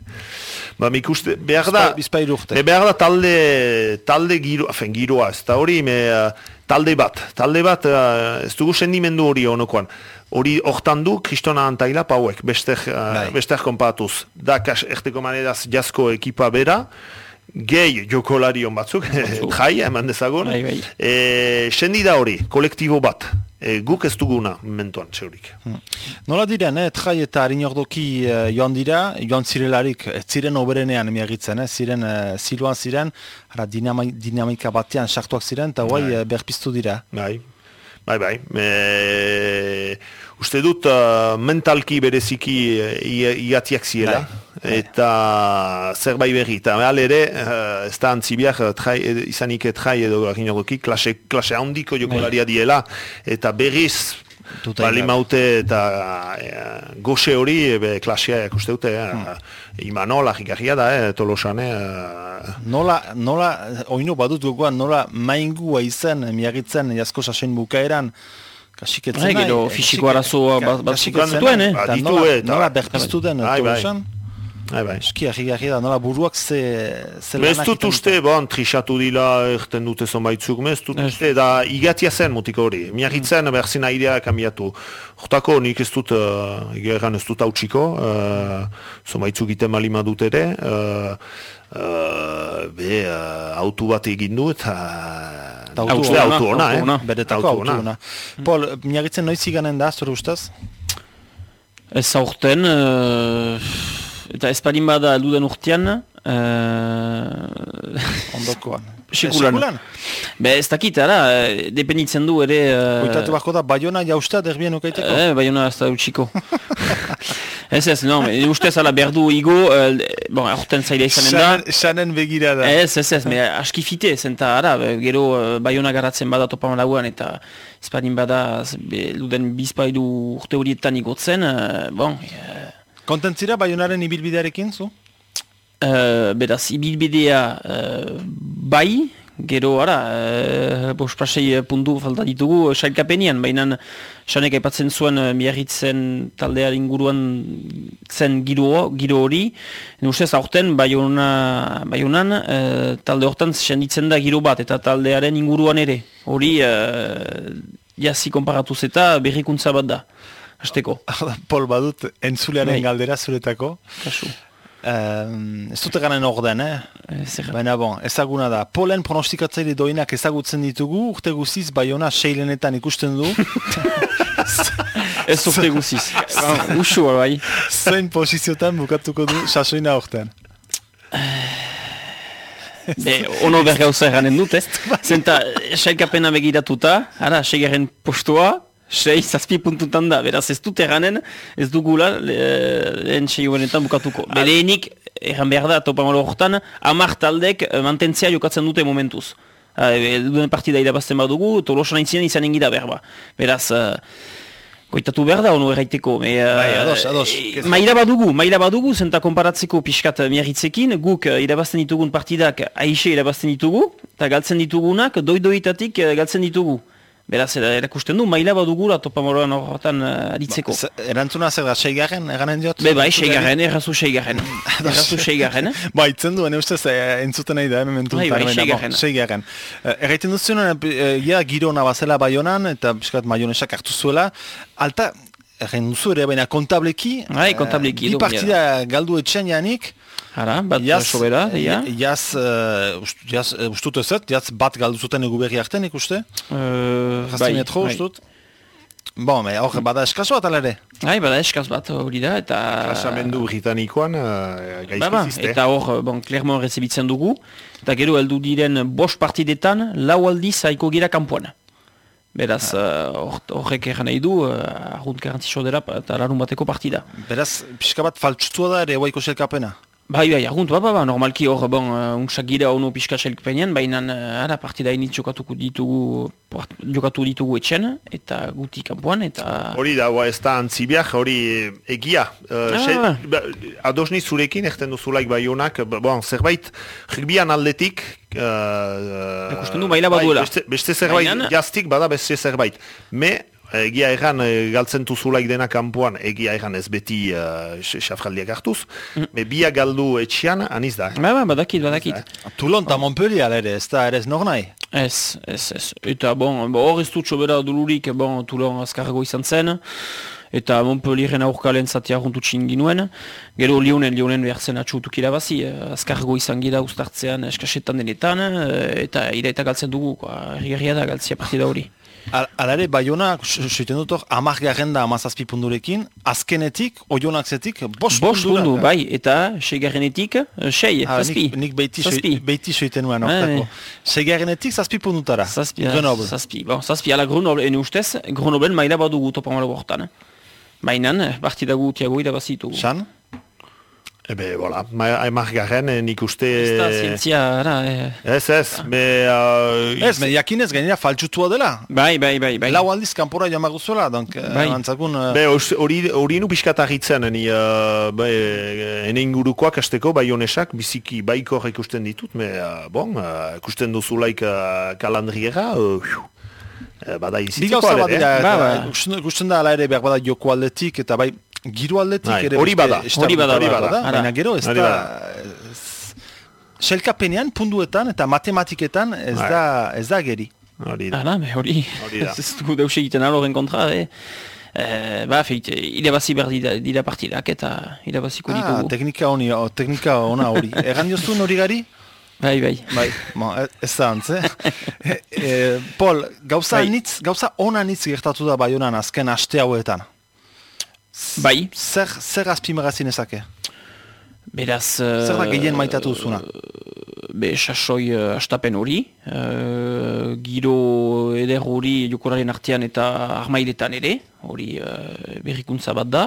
Ba, nik uste, behar da, urte. me behar da talde, talde giro, afen, giroa, ez da hori, me, eh, talde bat, talde bat, eh, ez dugu sendimendu hori onokoan. Hori hortan du, kristona antaila pauek, bester, Bai. uh, bester konpatuz. Da, kas, erteko maneraz jasko ekipa bera, gehi jokolarion batzuk, *laughs* jai, eman dezagun. Bai, bai. E, sendi da hori, kolektibo bat. E, guk ez duguna, mentuan, zeurik. Nola diren, eh, trai eta harinordoki eh, joan dira, joan zirelarik, ez ziren oberenean miagitzen, eh, ziren, eh, ziruan ziren, ara dinami, dinamika batean sartuak ziren, eta guai eh, berpiztu dira. Bai, bai, bai. E, uste dut uh, mentalki bereziki uh, iatiak ziela. Eta zerbait berri, eta behal ere, uh, ez da antzibiak uh, trai, ed- izanik trai edo ginodoki, klase, klase handiko jokolaria diela, eta berriz bali maute eta uh, goxe hori ebe, klaseak uste dute, uh, Imanol, ahikarria da, eh, tolosan, eh, Nola, nola, oino badut gogoan, nola maingua izen miagitzen jasko sasoin bukaeran, kasiketzen Bai, gero eh, fisiko arazoa bat- zituen, eh? Eta Baditu, nola, eta- nola berpiztu den Bai, bai. Tolosan? Bai, bai. Eski, argi da, nola buruak ze... ze Ez dut uste, bon, trixatu dila erten dute zonbaitzuk, ez dut uste, da igatia zen mutiko hori. Miagitzen, behar zina airea kambiatu. Hortako nik ez dut, uh, egeran ez dut hautsiko, uh, zonbaitzuk iten malima dut ere, uh, uh, be, uh, autu bat egin du eta... Eta autu ona, autu ona, eh? ona. Beretako autu ona. Pol, miagitzen noiz iganen da, zure ustez? Ez aurten, eh, eta ez palin bada alduden urtean, uh, Ondokoan. *laughs* Sekulan. Sekulan? be ez dakit, ara, eh, dependitzen du ere... eh, Koitatu bako da, Bayona jaustea derbien ukaiteko? Eh, hona ez da utxiko. *laughs* ez ez, no, ustez ala berdu igo, eh, bon, aurten zaila izanen da. Xanen begira da. Ez, ez, ez, me aski fite, zenta, ara, gero eh, Bayona garatzen bada topa malauan, eta espadin bada, be, luden bizpailu urte horietan igotzen, eh, bon, eh, Kontentzira Bayonaren ibilbidearekin, zu? eh, beraz, ibilbidea eh, bai, gero, ara, uh, bospasei puntu falta ditugu, sailkapenian, baina sanek aipatzen zuen uh, miarritzen taldear inguruan zen giro, giro hori, ustez aurten baiona, baionan eh, talde hortan senditzen da giro bat, eta taldearen inguruan ere, hori uh, jazi konparatuz eta berrikuntza bat da, hasteko. *laughs* Pol badut entzulearen Bai. galdera zuretako. Kasu. Um, ez dute garen orden, eh? Eh, zer- Baina bon, ezaguna da. Polen pronostikatzaile doinak ezagutzen ditugu, urte guziz Bayona seilenetan ikusten du. *laughs* Ez urte guziz. *laughs* Usu, bai. Zein posiziotan bukatuko du sasoina horten. Be, ono behar gauza erranen dut, eh? Zenta, sailkapena begiratuta, ara, seigaren postua, sei, zazpi puntutan da, beraz ez dut erranen, ez dugula le, lehen sei hobenetan bukatuko. Bereenik, erran behar da, topa malo horretan, amar taldek eh, mantentzea jokatzen dute momentuz. E, duen partida irabazten badugu, tolosan aintzinen izanen gira berba. Beraz, uh, Goitatu behar da, ono erraiteko. Eh, Bai, ados, ados. Maila badugu, maila badugu, zenta konparatzeko pixkat miarritzekin, guk eh, irabazten ditugun partidak aixe irabazten ditugu, eta galtzen ditugunak doidoitatik eh, galtzen ditugu. Beraz, era- erakusten du, maila badugula topamoroan horretan uh, aritzeko. Z- Erantzuna zer da, seigarren, eganen diot? Be bai, seigarren, errazu seigarren. *laughs* Errazu seigarren. Ba, itzen duen, ustez, eh, entzuten nahi da, hemen mentu. Bai, bai, seigarren. Seigarren. Eh, Erraiten duzuen, eh, ja, giro nabazela baionan, eta piskat maionesak hartu zuela, alta, erraiten duzu ere, baina kontableki, Bai, eh, kontableki, bi partida galdu etxean janik, Hara, bat Jaz, sobera, ja. jaz, uh, jaz, uh, ustut ezet, jaz bat galdu zuten egu berri artean ikuste, Uh, jazti metro, ustut. Bon, me hor, bada eskaso bat ala ere. Bai, bada eskaz bat hori da, eta... Klasamendu britanikoan uh, Ba, ba, eta hor, bon, Clermont rezebitzen dugu, eta gero heldu diren bost partidetan, lau aldiz haiko gira kanpoan. Beraz, eh, hor- horrek uh, nahi du, uh, arrunt garantizo dela, eta larun bateko partida. Beraz, pixka bat faltsutua da ere guaiko selkapena. Bai, bai, arrunt, ba, ba, ba, normalki hor, bon, uh, unksak gira ono pixka selkpenean, baina, uh, ara, partida init jokatuko ditugu, part- jokatu ditugu etxen, eta guti kanpoan, eta... Hori da, ba, ez da antzibiak, hori egia. Uh, Ah. ba, ados zurekin, erten duzulaik bai honak, ba, bon, zerbait, rugbian aldetik, uh, Ikusten du, maila baduela. beste, beste zerbait, Baina- jaztik bada beste zerbait. Me, egia erran, eh, galtzen duzulaik dena kanpoan, egia erran ez beti uh, xafraldiak hartuz, me bia galdu etxian, aniz da. Ba, ba, badakit, badakit. Toulon eta Montpellier ere, ez da ere ez nor nahi. Ez, ez, ez. Eta, bon, bo, hor ez dut sobera dulurik, bon, Toulon azkarrago izan zen, eta Montpellieren aurkalen zatea juntutxin ginuen. Gero Lionen, Lionen behar zen atxutuk irabazi, eh, azkarrago izan gira ustartzean eskasetan denetan, eh, eta ira eta galtzen dugu, herri da galtzia partida hori. Al- Ala ere, Bayona, suiten dut hor, amak garen da amazazpi pundurekin, azkenetik, oionak zetik, bost, Bost pundura. pundu, bai, eta seigarrenetik, eh, sei, Ah, zazpi. nik, nik beiti, Zazpi. beiti soiten nuen Ah, hortako. bai. Seigarrenetik zazpi pundutara. Zazpi, ah, Grenoble. zazpi, bon, zazpi, ala Grenoble, ene ustez, Grenoblen maila badugu topamalo hortan. Eh? Baina, partida gutiago irabazitugu. San? Ebe, bola, aimar garen, eh, nik uste... Ez da, zientzia, ara, eh. Ez, ez, me... Uh, Ez, me jakinez gainera faltsutua dela. Bai, bai, bai, bai. Lau aldiz kanpora joan baguzuela, donk, Bai. antzakun... eh, Be, hori hori nu pixkat agitzen, ni, uh, be, ene ingurukoak asteko, bai honesak, biziki baikor ikusten ditut, me, uh, bon, uh, ikusten duzulaik uh, kalandriera, uh, uh, bada bat alere, eh? Ba, ba. ikusten- ikusten da ala ere behar bada joko aldetik, eta bai Giro aldetik Bai, ere hori bada. Hori bada, hori bada. bada, Ara. baina gero ez da... Selkapenean, punduetan eta matematiketan ez Bai. da, ez da geri. Hori da. Be, hori, Hori da. *laughs* ez du deus egiten aloren kontra, eh? Eh, ba, feite, irabazi behar dira, dira partidak eta irabaziko Ah, ditugu. teknika honi, o, teknika ona hori. *laughs* Egan diozun hori gari? Bai, bai. Bai, mo, e- ez da antz, eh? e, *laughs* e, Pol, gauza Bai. nitz, gauza ona nitz gertatu da baionan azken aste hauetan. Bai, Zer, zer azpimagazin ezake? beraz... Zer da eh, gehien maitatu duzuna? Be, sasoi uh, astapen hori, uh, giro eder hori jokoraren artean eta armailetan ere, hori uh, berrikuntza bat da.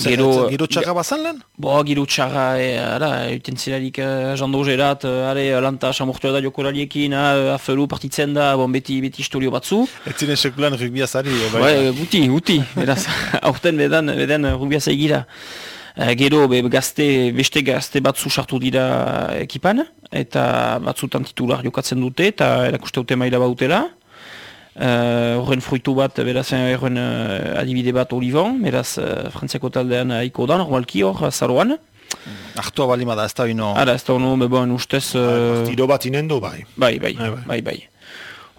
Gero, gero txarra bazan lehen? Bo, giro txarra, e, ara, euten zelarik uh, jando gerat, uh, are, lanta samurtua da jokorariekin, uh, afelu partitzen da, bon, beti, beti historio batzu. Ez ziren sekulan rugbia zari. eh, Bai, guti, guti, beraz, *laughs* aurten beden, beden rubia zaigira. Uh, gero, be, gazte, beste gazte batzu sartu dira ekipan, eta batzutan titular jokatzen dute, eta erakuste dute maila bautela. Uh, horren fruitu bat, beraz, horren uh, adibide bat olivon, beraz, uh, frantziako taldean haiko da, normalki hor, zaroan. Artua balima da, ez da bino... Ara, ez da hono, be, bon, ustez... Uh, Tiro bat inendu, bai. Bai, bai, Bai, bai. bai, bai.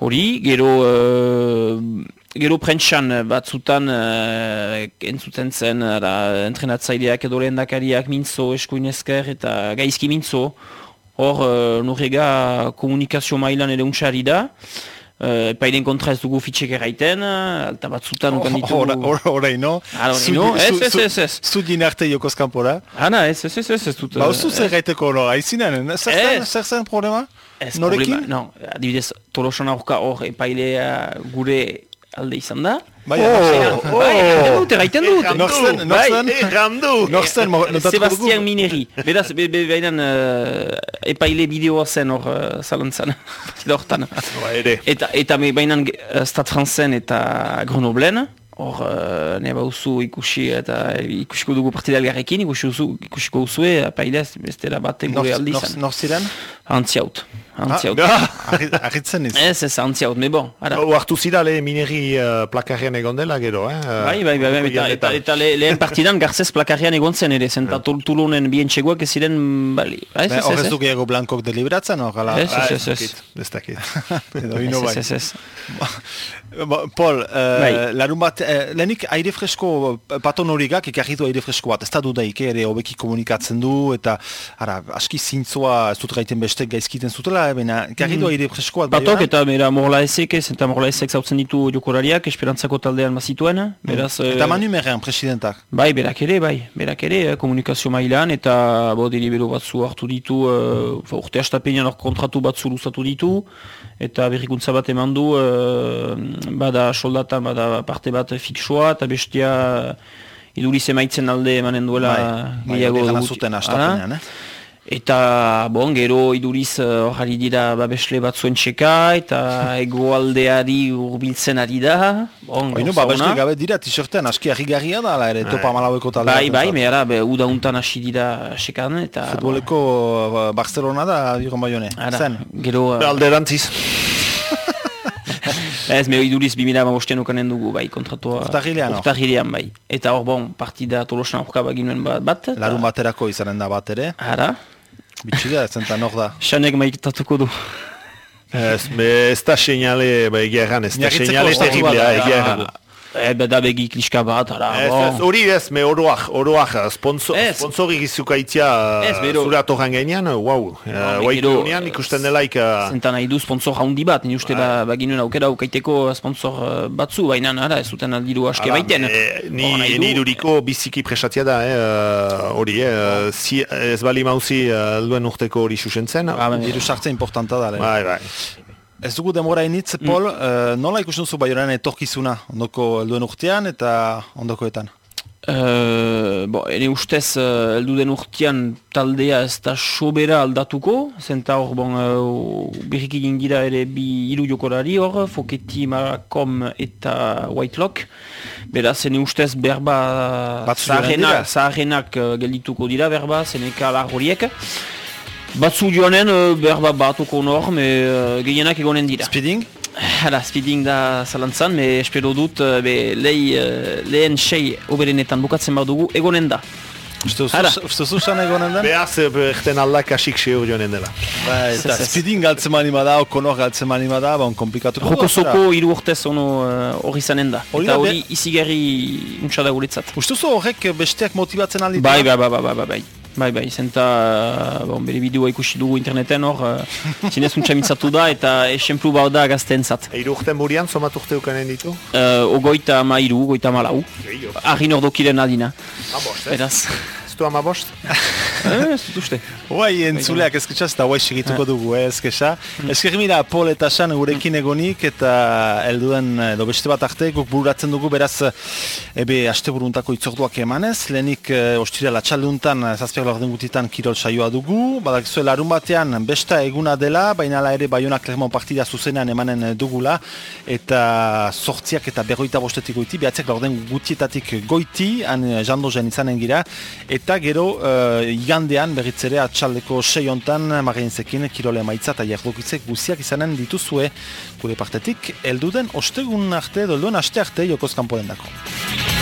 Hori, gero, uh, gero prentxan batzutan uh, entzuten zen, ara, entrenatzaileak edo lehendakariak mintzo, eskuinezker eta gaizki mintzo. Hor, uh, norrega komunikazio mailan ere untxari da. Uh, Pairen kontra ez dugu fitxek erraiten, alta batzutan ukan ditugu... Ora- ora- Oraino, Ara, zu- oraino, ez, zu- ez, ez, ez. Zu din arte jokoz kanpora. Ana, ez, ez, ez, ez, ez dut... Ba, eh, uzu zer gaiteko hori, aizinen, zer zen, Ez. problema? Ez problema, no, adibidez, tolosan aurka hor epailea gure alde izan da. Bai, oh, bai, erraiten dut, erraiten dut. Nor zen, nor Bai, zen? Errandu! Nor zen, mo- notatuko? Sebastian Mineri. Beraz, be, be, bainan uh, epaile bideoa zen hor uh, zalantzan, partida hortan. Ba, ere. Eta, eta me bainan uh, Stade Frantzen eta Grenoblen, hor uh, ne bauzu ikusi eta ikusiko dugu partida elgarrekin, ikusi duzu- ikusiko duzue epailez, bestela bat Nor, gure aldi izan. nor ziren? Antziaut. Antziaut. Ah, *laughs* Arri- Arritzen niz. Ez, ez, antziaut, me bon, ara. Hau hartu zira le mineri uh, plakarrean egon dela gero, eh? Bai, bai, bai, bai, eta, eta, eta le, lehen partidan garzez plakarrian egon zen ere, zenta yeah. *laughs* tulunen bien txegoak ez ziren, bali, ba, ez, ez, ez, ez ez, du gehiago blankok deliberatzen, hor, gala. Ez, Ah, ez, ez ez, ez dakit. *laughs* Edo ez, ino bai. ez, ez, ez. Paul, eh, Bai. larun bat, eh, lehenik aire fresko, paton horigak ekarri du aire fresko bat, ez da dudaik ere hobeki komunikatzen du, eta ara, aski zintzoa ez dut gaiten bestek gaizkiten zutela, eh, baina ekarri du aire fresko bat Batok Baionan? eta bera morla ezek ez, eta morla ezek zautzen ditu jokorariak, esperantzako taldean mazituen, beraz... Eta eh, manu merrean, presidentak. Bai, berak ere, bai, berak ere, eh, komunikazio mailan, eta bo, delibero batzu hartu ditu, uh, urte astapenean kontratu batzu luzatu ditu, eta berrikuntza bat eman du, eh, bada soldatan, bada parte bat fixoa, eta bestia iduriz emaitzen alde emanen duela bai, gehiago hori gana dugu- zuten astapenean, eh? Eta, bon, gero iduriz eh, hor ari dira babesle batzuen txeka, eta *laughs* egoaldeari urbiltzen ari da. Bon, gauza babesle gabe dira, t-shirtean, aski harrigarria da, ere, topa malaueko talde. Bai, bai, mehara, be, uda untan hasi dira sekan, eta... Futboleko uh, Barcelona da, Biron Bayone. Ara, Zen. gero... eh, Alderantziz. *laughs* Ez, me iduriz 2008an ukanen dugu, bai, kontratua... Urtarrilean hor. Urtarrilean, bai. Eta hor, bon, partida tolosan aurka baginuen bat, bat Larun baterako izanen da bat ere. Ara, Bitxiga, zentan hor da. xanek maitatuko du. Ez, be, ez da seinale, ba, egia erran, ez da seinale terriblea, egia erran. E, beda begi kliska bat, ara, Ez, bon. ez, hori ez, me oroak, oroak, sponsor, Ez. sponsorik izukaitzia Ez, bero. zure atorran gainean, wow. Uh, gero, Guai ikusten delaik, uh, Zentan nahi du sponsor haundi bat, ni uste ba, baginuen aukera aukaiteko sponsor eh, batzu, baina ara, ez zuten aldiru aske Ala, baiten. eh, ni, du. ni duriko biziki presatia da, eh, uh, hori, eh, si, ez bali mauzi uh, duen urteko hori susentzen. Ah, bai. Diru sartze importanta da. Bai, bai. Ez dugu demora initz, Paul, eh, nola ikusten zu Baionan etorkizuna, ondoko helduen urtean eta ondokoetan? Uh, bo, ere ustez, uh, eldu den urtean taldea ez da sobera aldatuko, zenta hor, bon, uh, berriki gingira ere bi hiru jokorari hor, Foketi, Marakom eta Whitelock. Beraz, ene ustez berba zaharrenak, zaharrenak uh, geldituko dira berba, zeneka horiek. Batzu joanen uh, berba batuko nor, me uh, gehienak egonen dira. Speeding? Hala, speeding da zalantzan, me espero dut, be, lehi, eh, lehen sei oberenetan bukatzen badugu, egonen da. Uste san egonen den? Behaz, egten aldak asik seur joanen dela. Bai, eta speeding galtzen mani bada, okonor galtzen mani bada, bon, komplikatuko Joko da, zera. zoko hiru urtez ono hori zanen da. Hori Eta hori izigarri untsa da guretzat. Uste duzu horrek besteak motibatzen aldi? Bai, bai, bai, bai, bai, bai, bai. Bai, zenta, uh, bon, bere bideoa ikusi dugu interneten hor, uh, zinez untxamitzatu da eta esemplu bau da gazteentzat. Eiru urten burian, somat urte ukanen ditu? Uh, ogoita ma iru, ogoita ma lau. Argin ordokiren adina. Amabost, eh? Beraz, Ez du amabost? eh, ez dut uste. Guai, entzuleak ezketxaz eta guai segituko dugu, eh, ezkesa. Ezker mira, Pol eta San gurekin egonik eta helduen edo beste bat arte guk bururatzen dugu beraz ebe aste buruntako itzorduak emanez. Lehenik eh, ostira latxalduntan zazpiak laurden gutitan kirol saioa dugu. Badakizue larun batean besta eguna dela, baina ala ere Bayona Clermont partida zuzenean emanen dugula eta sortziak eta berroita bostetik goiti, behatziak laurden gutietatik goiti, han eh, jandozen izanen gira, eta gero eh, igandean berriz ere atxaldeko sei hontan magenzekin kirole maitza eta jardokitzek guziak izanen dituzue gure partetik, elduden ostegun arte, edo helduen aste arte jokoz kanporen dako.